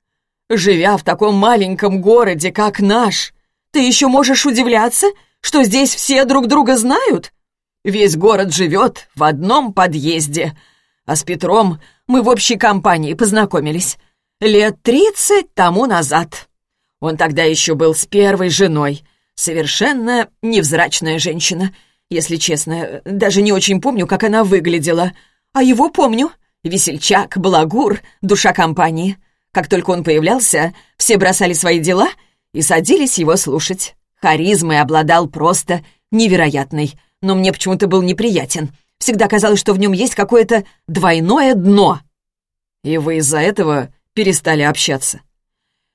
«Живя в таком маленьком городе, как наш, ты еще можешь удивляться, что здесь все друг друга знают?» Весь город живет в одном подъезде. А с Петром мы в общей компании познакомились. Лет тридцать тому назад. Он тогда еще был с первой женой. Совершенно невзрачная женщина. Если честно, даже не очень помню, как она выглядела. А его помню. Весельчак, балагур, душа компании. Как только он появлялся, все бросали свои дела и садились его слушать. Харизмой обладал просто невероятной но мне почему-то был неприятен. Всегда казалось, что в нем есть какое-то двойное дно. И вы из-за этого перестали общаться?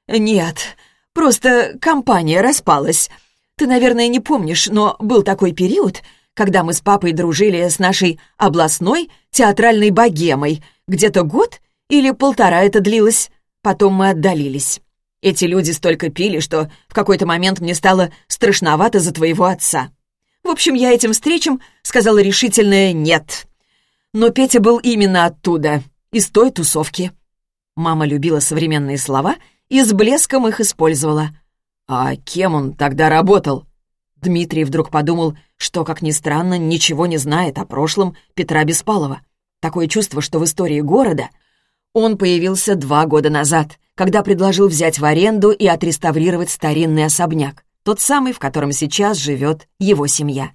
Нет, просто компания распалась. Ты, наверное, не помнишь, но был такой период, когда мы с папой дружили с нашей областной театральной богемой. Где-то год или полтора это длилось. Потом мы отдалились. Эти люди столько пили, что в какой-то момент мне стало страшновато за твоего отца. В общем, я этим встречам сказала решительное «нет». Но Петя был именно оттуда, из той тусовки. Мама любила современные слова и с блеском их использовала. А кем он тогда работал? Дмитрий вдруг подумал, что, как ни странно, ничего не знает о прошлом Петра Беспалова. Такое чувство, что в истории города он появился два года назад, когда предложил взять в аренду и отреставрировать старинный особняк тот самый, в котором сейчас живет его семья.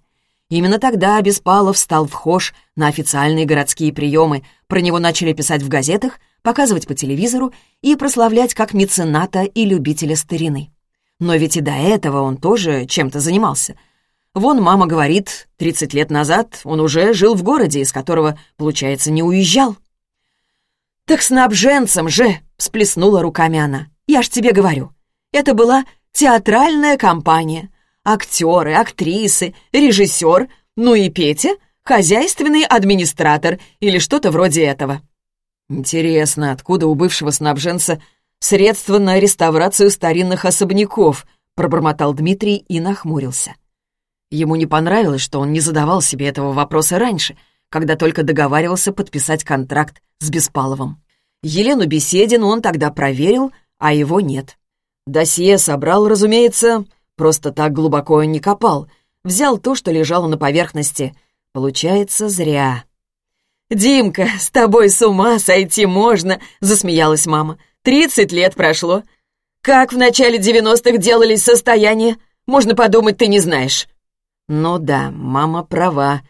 Именно тогда Беспалов стал вхож на официальные городские приемы, про него начали писать в газетах, показывать по телевизору и прославлять как мецената и любителя старины. Но ведь и до этого он тоже чем-то занимался. Вон мама говорит, 30 лет назад он уже жил в городе, из которого, получается, не уезжал. «Так снабженцем же!» — всплеснула руками она. «Я ж тебе говорю, это была театральная компания. Актеры, актрисы, режиссер, ну и Петя — хозяйственный администратор или что-то вроде этого. Интересно, откуда у бывшего снабженца средства на реставрацию старинных особняков, пробормотал Дмитрий и нахмурился. Ему не понравилось, что он не задавал себе этого вопроса раньше, когда только договаривался подписать контракт с Беспаловым. Елену Беседину он тогда проверил, а его нет. Досье собрал, разумеется, просто так глубоко не копал. Взял то, что лежало на поверхности. Получается, зря. «Димка, с тобой с ума сойти можно!» — засмеялась мама. «Тридцать лет прошло. Как в начале девяностых делались состояния? Можно подумать, ты не знаешь». Ну да, мама права.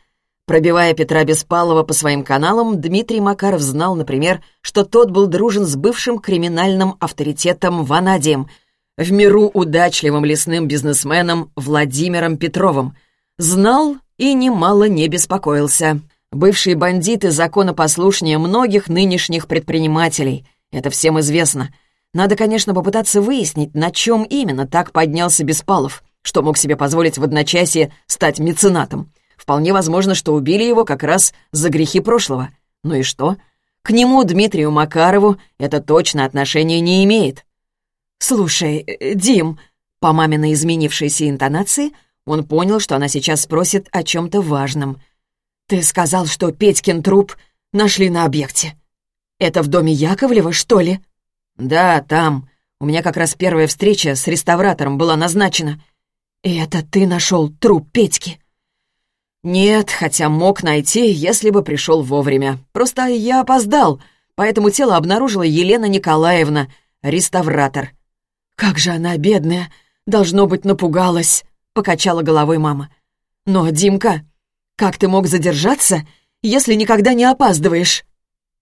Пробивая Петра Беспалова по своим каналам, Дмитрий Макаров знал, например, что тот был дружен с бывшим криминальным авторитетом Ванадием — в миру удачливым лесным бизнесменом Владимиром Петровым. Знал и немало не беспокоился. Бывшие бандиты законопослушнее многих нынешних предпринимателей. Это всем известно. Надо, конечно, попытаться выяснить, на чем именно так поднялся Беспалов, что мог себе позволить в одночасье стать меценатом. Вполне возможно, что убили его как раз за грехи прошлого. Ну и что? К нему, Дмитрию Макарову, это точно отношения не имеет. «Слушай, э, Дим...» По маминой изменившейся интонации он понял, что она сейчас спросит о чем-то важном. «Ты сказал, что Петькин труп нашли на объекте. Это в доме Яковлева, что ли?» «Да, там. У меня как раз первая встреча с реставратором была назначена». «И это ты нашел труп Петьки?» «Нет, хотя мог найти, если бы пришел вовремя. Просто я опоздал, поэтому тело обнаружила Елена Николаевна, реставратор». «Как же она, бедная, должно быть, напугалась», — покачала головой мама. «Но, Димка, как ты мог задержаться, если никогда не опаздываешь?»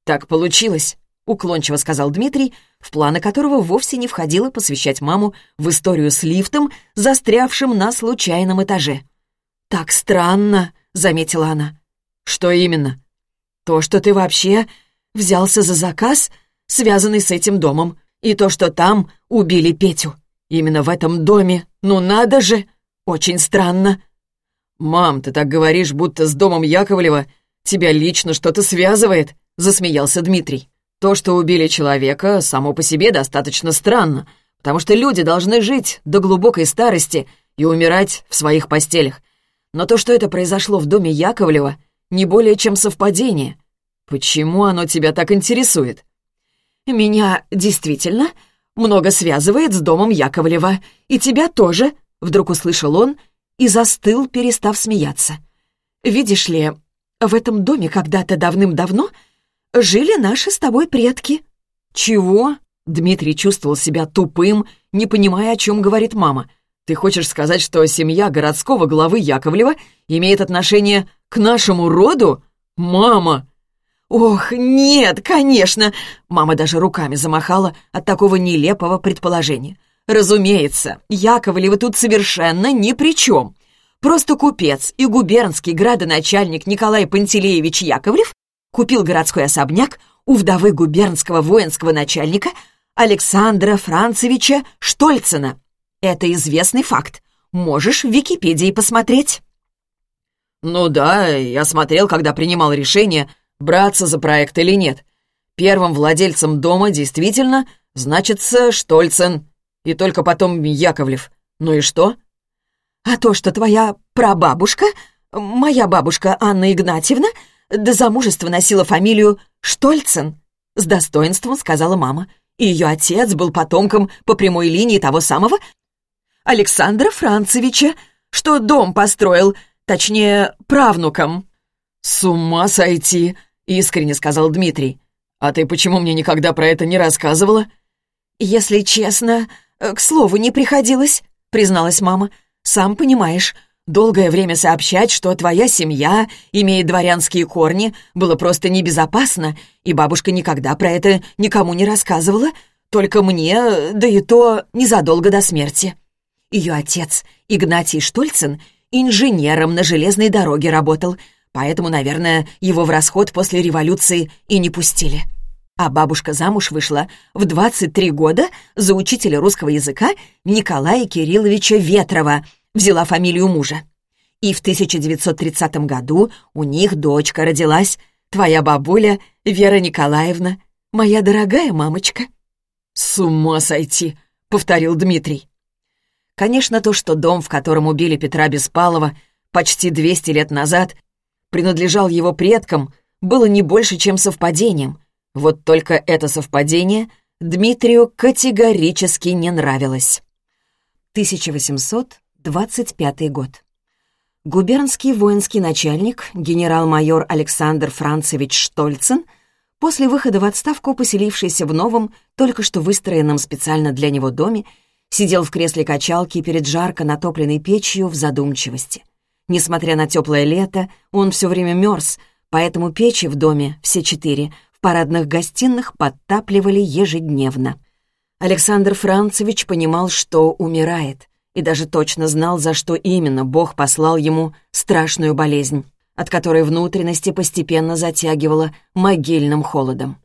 «Так получилось уклончиво сказал Дмитрий, в планы которого вовсе не входило посвящать маму в историю с лифтом, застрявшим на случайном этаже. «Так странно», — заметила она. «Что именно?» «То, что ты вообще взялся за заказ, связанный с этим домом, и то, что там убили Петю. Именно в этом доме. Ну надо же! Очень странно». «Мам, ты так говоришь, будто с домом Яковлева тебя лично что-то связывает», — засмеялся Дмитрий. То, что убили человека, само по себе достаточно странно, потому что люди должны жить до глубокой старости и умирать в своих постелях. Но то, что это произошло в доме Яковлева, не более чем совпадение. Почему оно тебя так интересует? Меня действительно много связывает с домом Яковлева, и тебя тоже, вдруг услышал он и застыл, перестав смеяться. Видишь ли, в этом доме когда-то давным-давно жили наши с тобой предки». «Чего?» Дмитрий чувствовал себя тупым, не понимая, о чем говорит мама. «Ты хочешь сказать, что семья городского главы Яковлева имеет отношение к нашему роду? Мама!» «Ох, нет, конечно!» Мама даже руками замахала от такого нелепого предположения. «Разумеется, Яковлевы тут совершенно ни при чем. Просто купец и губернский градоначальник Николай Пантелеевич Яковлев купил городской особняк у вдовы губернского воинского начальника Александра Францевича Штольцена. Это известный факт. Можешь в Википедии посмотреть. Ну да, я смотрел, когда принимал решение, браться за проект или нет. Первым владельцем дома действительно значится Штольцен, и только потом Яковлев. Ну и что? А то, что твоя прабабушка, моя бабушка Анна Игнатьевна, до замужества носила фамилию Штольцен», — с достоинством сказала мама. И ее отец был потомком по прямой линии того самого Александра Францевича, что дом построил, точнее, правнуком. «С ума сойти!» — искренне сказал Дмитрий. «А ты почему мне никогда про это не рассказывала?» «Если честно, к слову не приходилось», — призналась мама. «Сам понимаешь, Долгое время сообщать, что твоя семья имеет дворянские корни, было просто небезопасно, и бабушка никогда про это никому не рассказывала, только мне, да и то незадолго до смерти. Ее отец, Игнатий Штольцин, инженером на железной дороге работал, поэтому, наверное, его в расход после революции и не пустили. А бабушка замуж вышла в 23 года за учителя русского языка Николая Кирилловича Ветрова — взяла фамилию мужа. И в 1930 году у них дочка родилась, твоя бабуля Вера Николаевна, моя дорогая мамочка». «С ума сойти!» — повторил Дмитрий. Конечно, то, что дом, в котором убили Петра Беспалова почти 200 лет назад, принадлежал его предкам, было не больше, чем совпадением. Вот только это совпадение Дмитрию категорически не нравилось. 1800 25 год. Губернский воинский начальник, генерал-майор Александр Францевич Штольцен, после выхода в отставку, поселившийся в новом, только что выстроенном специально для него доме, сидел в кресле качалки перед жарко натопленной печью в задумчивости. Несмотря на теплое лето, он все время мерз, поэтому печи в доме, все четыре, в парадных гостиных подтапливали ежедневно. Александр Францевич понимал, что умирает и даже точно знал, за что именно Бог послал ему страшную болезнь, от которой внутренности постепенно затягивало могильным холодом.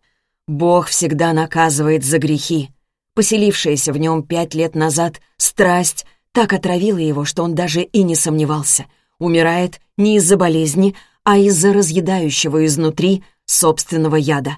Бог всегда наказывает за грехи. Поселившаяся в нем пять лет назад страсть так отравила его, что он даже и не сомневался. Умирает не из-за болезни, а из-за разъедающего изнутри собственного яда.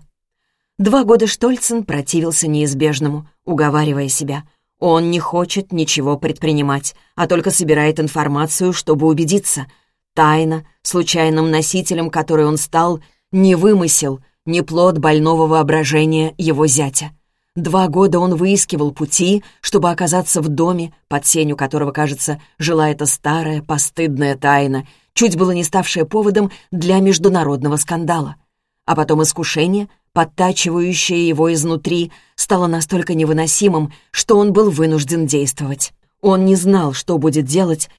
Два года Штольцен противился неизбежному, уговаривая себя — Он не хочет ничего предпринимать, а только собирает информацию, чтобы убедиться. Тайна, случайным носителем которой он стал, не вымысел, не плод больного воображения его зятя. Два года он выискивал пути, чтобы оказаться в доме, под сенью которого, кажется, жила эта старая, постыдная тайна, чуть было не ставшая поводом для международного скандала. А потом искушение, подтачивающее его изнутри, стало настолько невыносимым, что он был вынужден действовать. Он не знал, что будет делать,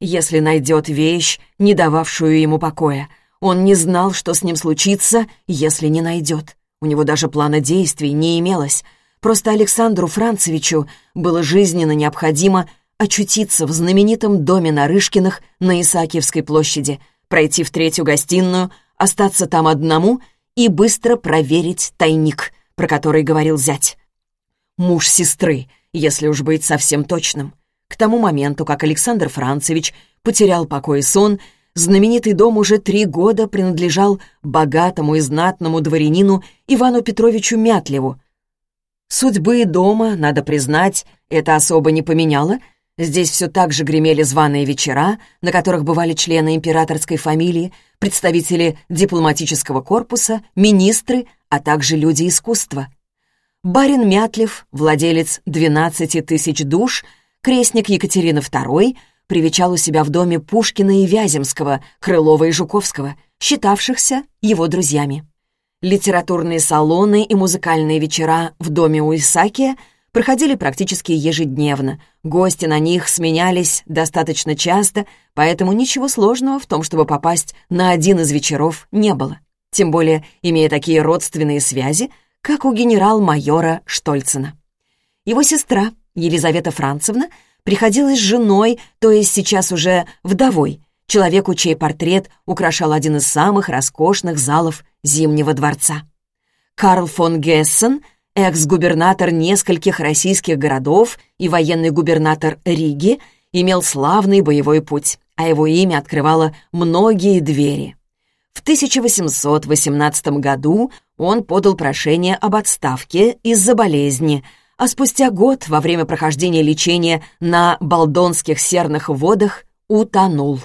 если найдет вещь, не дававшую ему покоя. Он не знал, что с ним случится, если не найдет. У него даже плана действий не имелось. Просто Александру Францевичу было жизненно необходимо очутиться в знаменитом доме Нарышкиных на Исаакиевской площади, пройти в третью гостиную, остаться там одному и быстро проверить тайник, про который говорил зять. Муж сестры, если уж быть совсем точным. К тому моменту, как Александр Францевич потерял покой и сон, знаменитый дом уже три года принадлежал богатому и знатному дворянину Ивану Петровичу Мятлеву. Судьбы дома, надо признать, это особо не поменяло. Здесь все так же гремели званые вечера, на которых бывали члены императорской фамилии, представители дипломатического корпуса, министры, а также люди искусства. Барин Мятлев, владелец 12 тысяч душ, крестник Екатерины II — привечал у себя в доме Пушкина и Вяземского, Крылова и Жуковского, считавшихся его друзьями. Литературные салоны и музыкальные вечера в доме у Исакия проходили практически ежедневно. Гости на них сменялись достаточно часто, поэтому ничего сложного в том, чтобы попасть на один из вечеров, не было. Тем более, имея такие родственные связи, как у генерал-майора Штольцена. Его сестра, Елизавета Францевна, приходилась женой, то есть сейчас уже вдовой, человеку, чей портрет украшал один из самых роскошных залов Зимнего дворца. Карл фон Гессен, экс-губернатор нескольких российских городов и военный губернатор Риги, имел славный боевой путь, а его имя открывало многие двери. В 1818 году он подал прошение об отставке из-за болезни – а спустя год, во время прохождения лечения на балдонских серных водах, утонул.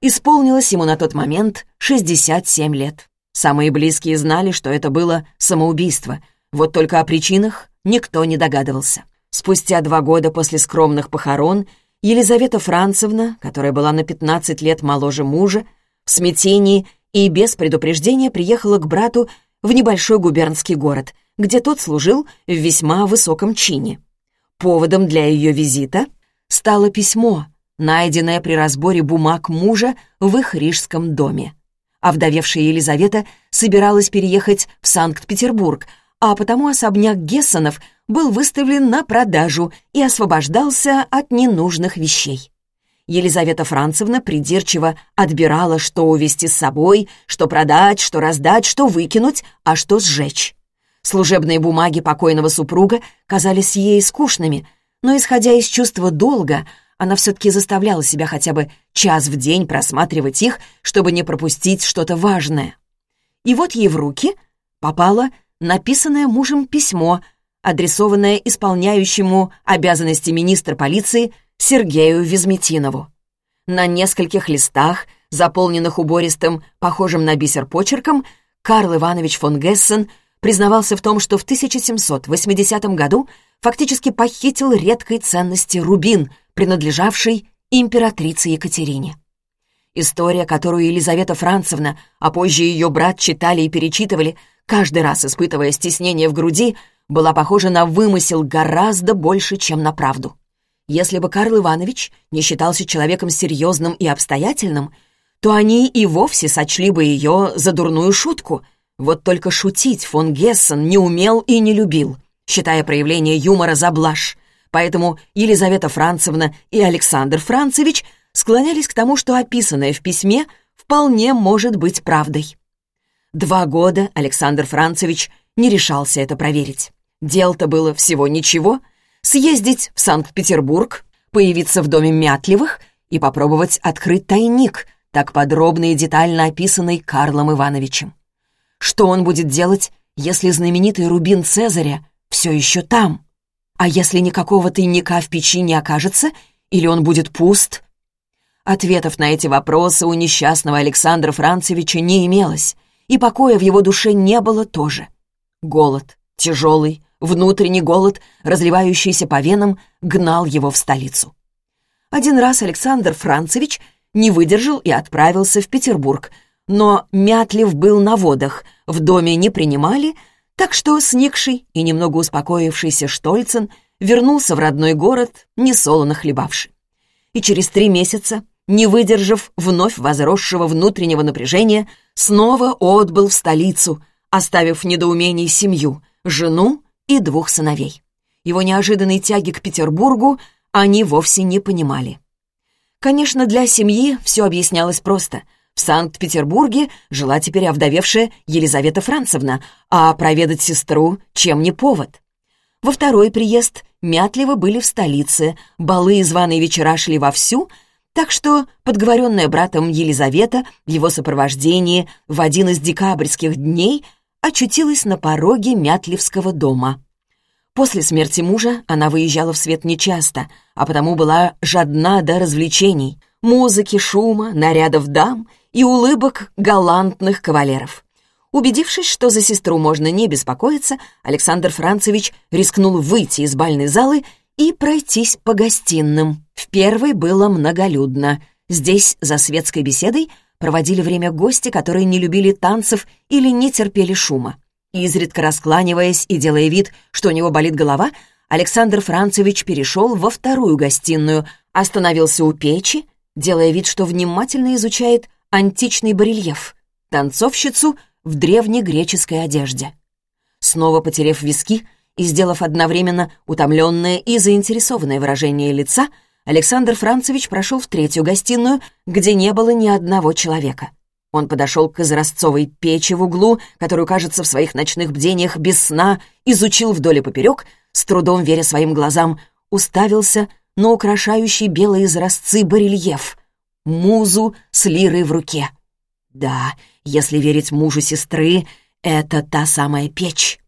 Исполнилось ему на тот момент 67 лет. Самые близкие знали, что это было самоубийство, вот только о причинах никто не догадывался. Спустя два года после скромных похорон Елизавета Францевна, которая была на 15 лет моложе мужа, в смятении и без предупреждения приехала к брату в небольшой губернский город — где тот служил в весьма высоком чине. Поводом для ее визита стало письмо, найденное при разборе бумаг мужа в их рижском доме. Овдовевшая Елизавета собиралась переехать в Санкт-Петербург, а потому особняк Гессенов был выставлен на продажу и освобождался от ненужных вещей. Елизавета Францевна придирчиво отбирала, что увезти с собой, что продать, что раздать, что выкинуть, а что сжечь. Служебные бумаги покойного супруга казались ей скучными, но, исходя из чувства долга, она все-таки заставляла себя хотя бы час в день просматривать их, чтобы не пропустить что-то важное. И вот ей в руки попало написанное мужем письмо, адресованное исполняющему обязанности министра полиции Сергею Визметинову. На нескольких листах, заполненных убористым, похожим на бисер почерком, Карл Иванович фон Гессен — признавался в том, что в 1780 году фактически похитил редкой ценности рубин, принадлежавший императрице Екатерине. История, которую Елизавета Францевна, а позже ее брат читали и перечитывали, каждый раз испытывая стеснение в груди, была похожа на вымысел гораздо больше, чем на правду. Если бы Карл Иванович не считался человеком серьезным и обстоятельным, то они и вовсе сочли бы ее за дурную шутку — вот только шутить фон Гессен не умел и не любил, считая проявление юмора за блажь. Поэтому Елизавета Францевна и Александр Францевич склонялись к тому, что описанное в письме вполне может быть правдой. Два года Александр Францевич не решался это проверить. Дел-то было всего ничего. Съездить в Санкт-Петербург, появиться в доме Мятлевых и попробовать открыть тайник, так подробно и детально описанный Карлом Ивановичем. Что он будет делать, если знаменитый рубин Цезаря все еще там? А если никакого тайника в печи не окажется, или он будет пуст? Ответов на эти вопросы у несчастного Александра Францевича не имелось, и покоя в его душе не было тоже. Голод, тяжелый, внутренний голод, разливающийся по венам, гнал его в столицу. Один раз Александр Францевич не выдержал и отправился в Петербург, но Мятлев был на водах, в доме не принимали, так что сникший и немного успокоившийся Штольцен вернулся в родной город, несолоно хлебавший. И через три месяца не выдержав вновь возросшего внутреннего напряжения, снова отбыл в столицу, оставив в недоумении семью, жену и двух сыновей. Его неожиданной тяги к Петербургу они вовсе не понимали. Конечно, для семьи все объяснялось просто. В Санкт-Петербурге жила теперь овдовевшая Елизавета Францевна, а проведать сестру чем не повод. Во второй приезд Мятлево были в столице, балы и званые вечера шли вовсю — так что, подговоренная братом Елизавета в его сопровождении в один из декабрьских дней очутилась на пороге Мятлевского дома. После смерти мужа она выезжала в свет нечасто, а потому была жадна до развлечений, музыки, шума, нарядов дам и улыбок галантных кавалеров. Убедившись, что за сестру можно не беспокоиться, Александр Францевич рискнул выйти из бальной залы и пройтись по гостиным. В первой было многолюдно. Здесь, за светской беседой, проводили время гости, которые не любили танцев или не терпели шума. Изредка раскланиваясь и делая вид, что у него болит голова, Александр Францевич перешел во вторую гостиную, остановился у печи, делая вид, что внимательно изучает античный барельеф, танцовщицу в древнегреческой одежде. Снова потерев виски, и, сделав одновременно утомленное и заинтересованное выражение лица, Александр Францевич прошел в третью гостиную, где не было ни одного человека. Он подошел к изразцовой печи в углу, которую, кажется, в своих ночных бдениях без сна изучил вдоль и поперек, с трудом веря своим глазам, уставился на украшающий белые изразцы барельеф, музу с лирой в руке. Да, если верить мужу сестры, это та самая печь.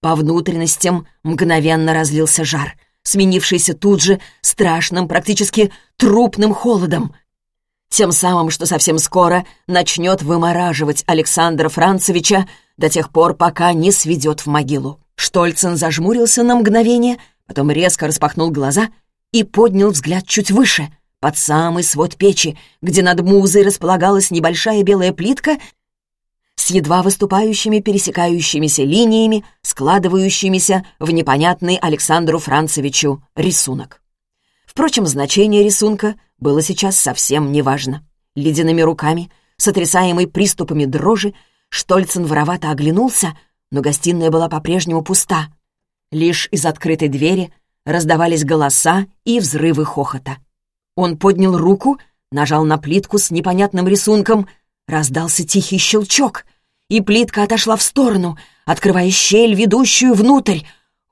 По внутренностям мгновенно разлился жар, сменившийся тут же страшным, практически трупным холодом. Тем самым, что совсем скоро начнет вымораживать Александра Францевича до тех пор, пока не сведет в могилу. Штольцин зажмурился на мгновение, потом резко распахнул глаза и поднял взгляд чуть выше, под самый свод печи, где над музой располагалась небольшая белая плитка с едва выступающими пересекающимися линиями, складывающимися в непонятный Александру Францевичу рисунок. Впрочем, значение рисунка было сейчас совсем неважно. Ледяными руками, сотрясаемый приступами дрожи, Штольцин воровато оглянулся, но гостиная была по-прежнему пуста. Лишь из открытой двери раздавались голоса и взрывы хохота. Он поднял руку, нажал на плитку с непонятным рисунком — Раздался тихий щелчок, и плитка отошла в сторону, открывая щель, ведущую внутрь.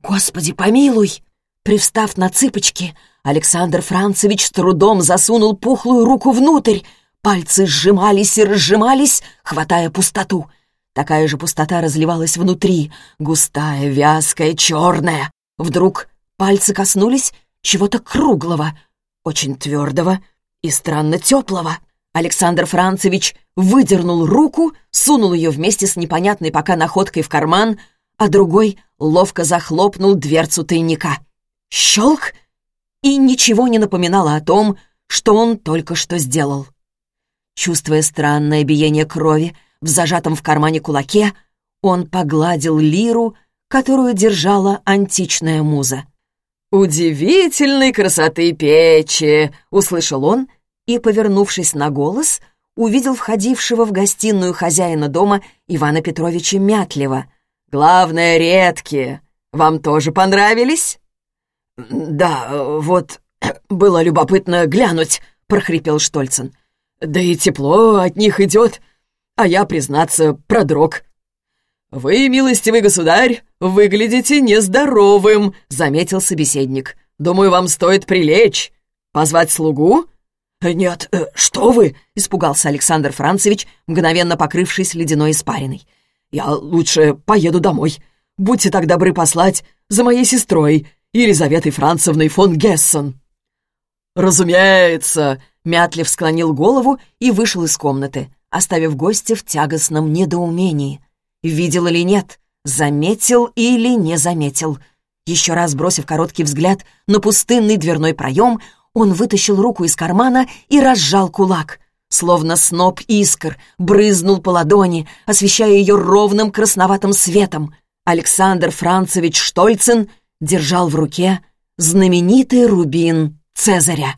«Господи, помилуй!» Привстав на цыпочки, Александр Францевич с трудом засунул пухлую руку внутрь. Пальцы сжимались и разжимались, хватая пустоту. Такая же пустота разливалась внутри, густая, вязкая, черная. Вдруг пальцы коснулись чего-то круглого, очень твердого и странно теплого. Александр Францевич выдернул руку, сунул ее вместе с непонятной пока находкой в карман, а другой ловко захлопнул дверцу тайника. Щелк! И ничего не напоминало о том, что он только что сделал. Чувствуя странное биение крови в зажатом в кармане кулаке, он погладил лиру, которую держала античная муза. «Удивительной красоты печи!» — услышал он — и, повернувшись на голос, увидел входившего в гостиную хозяина дома Ивана Петровича Мятлева. «Главное, редкие. Вам тоже понравились?» «Да, вот было любопытно глянуть», — прохрипел Штольцин. «Да и тепло от них идет, а я, признаться, продрог». «Вы, милостивый государь, выглядите нездоровым», — заметил собеседник. «Думаю, вам стоит прилечь. Позвать слугу?» «Нет, э, что вы!» — испугался Александр Францевич, мгновенно покрывшись ледяной испариной. «Я лучше поеду домой. Будьте так добры послать за моей сестрой Елизаветой Францевной фон Гессен». «Разумеется!» — Мятлев склонил голову и вышел из комнаты, оставив гостя в тягостном недоумении. Видел или нет, заметил или не заметил. Еще раз бросив короткий взгляд на пустынный дверной проем, он вытащил руку из кармана и разжал кулак. Словно сноп искр брызнул по ладони, освещая ее ровным красноватым светом. Александр Францевич Штольцин держал в руке знаменитый рубин Цезаря.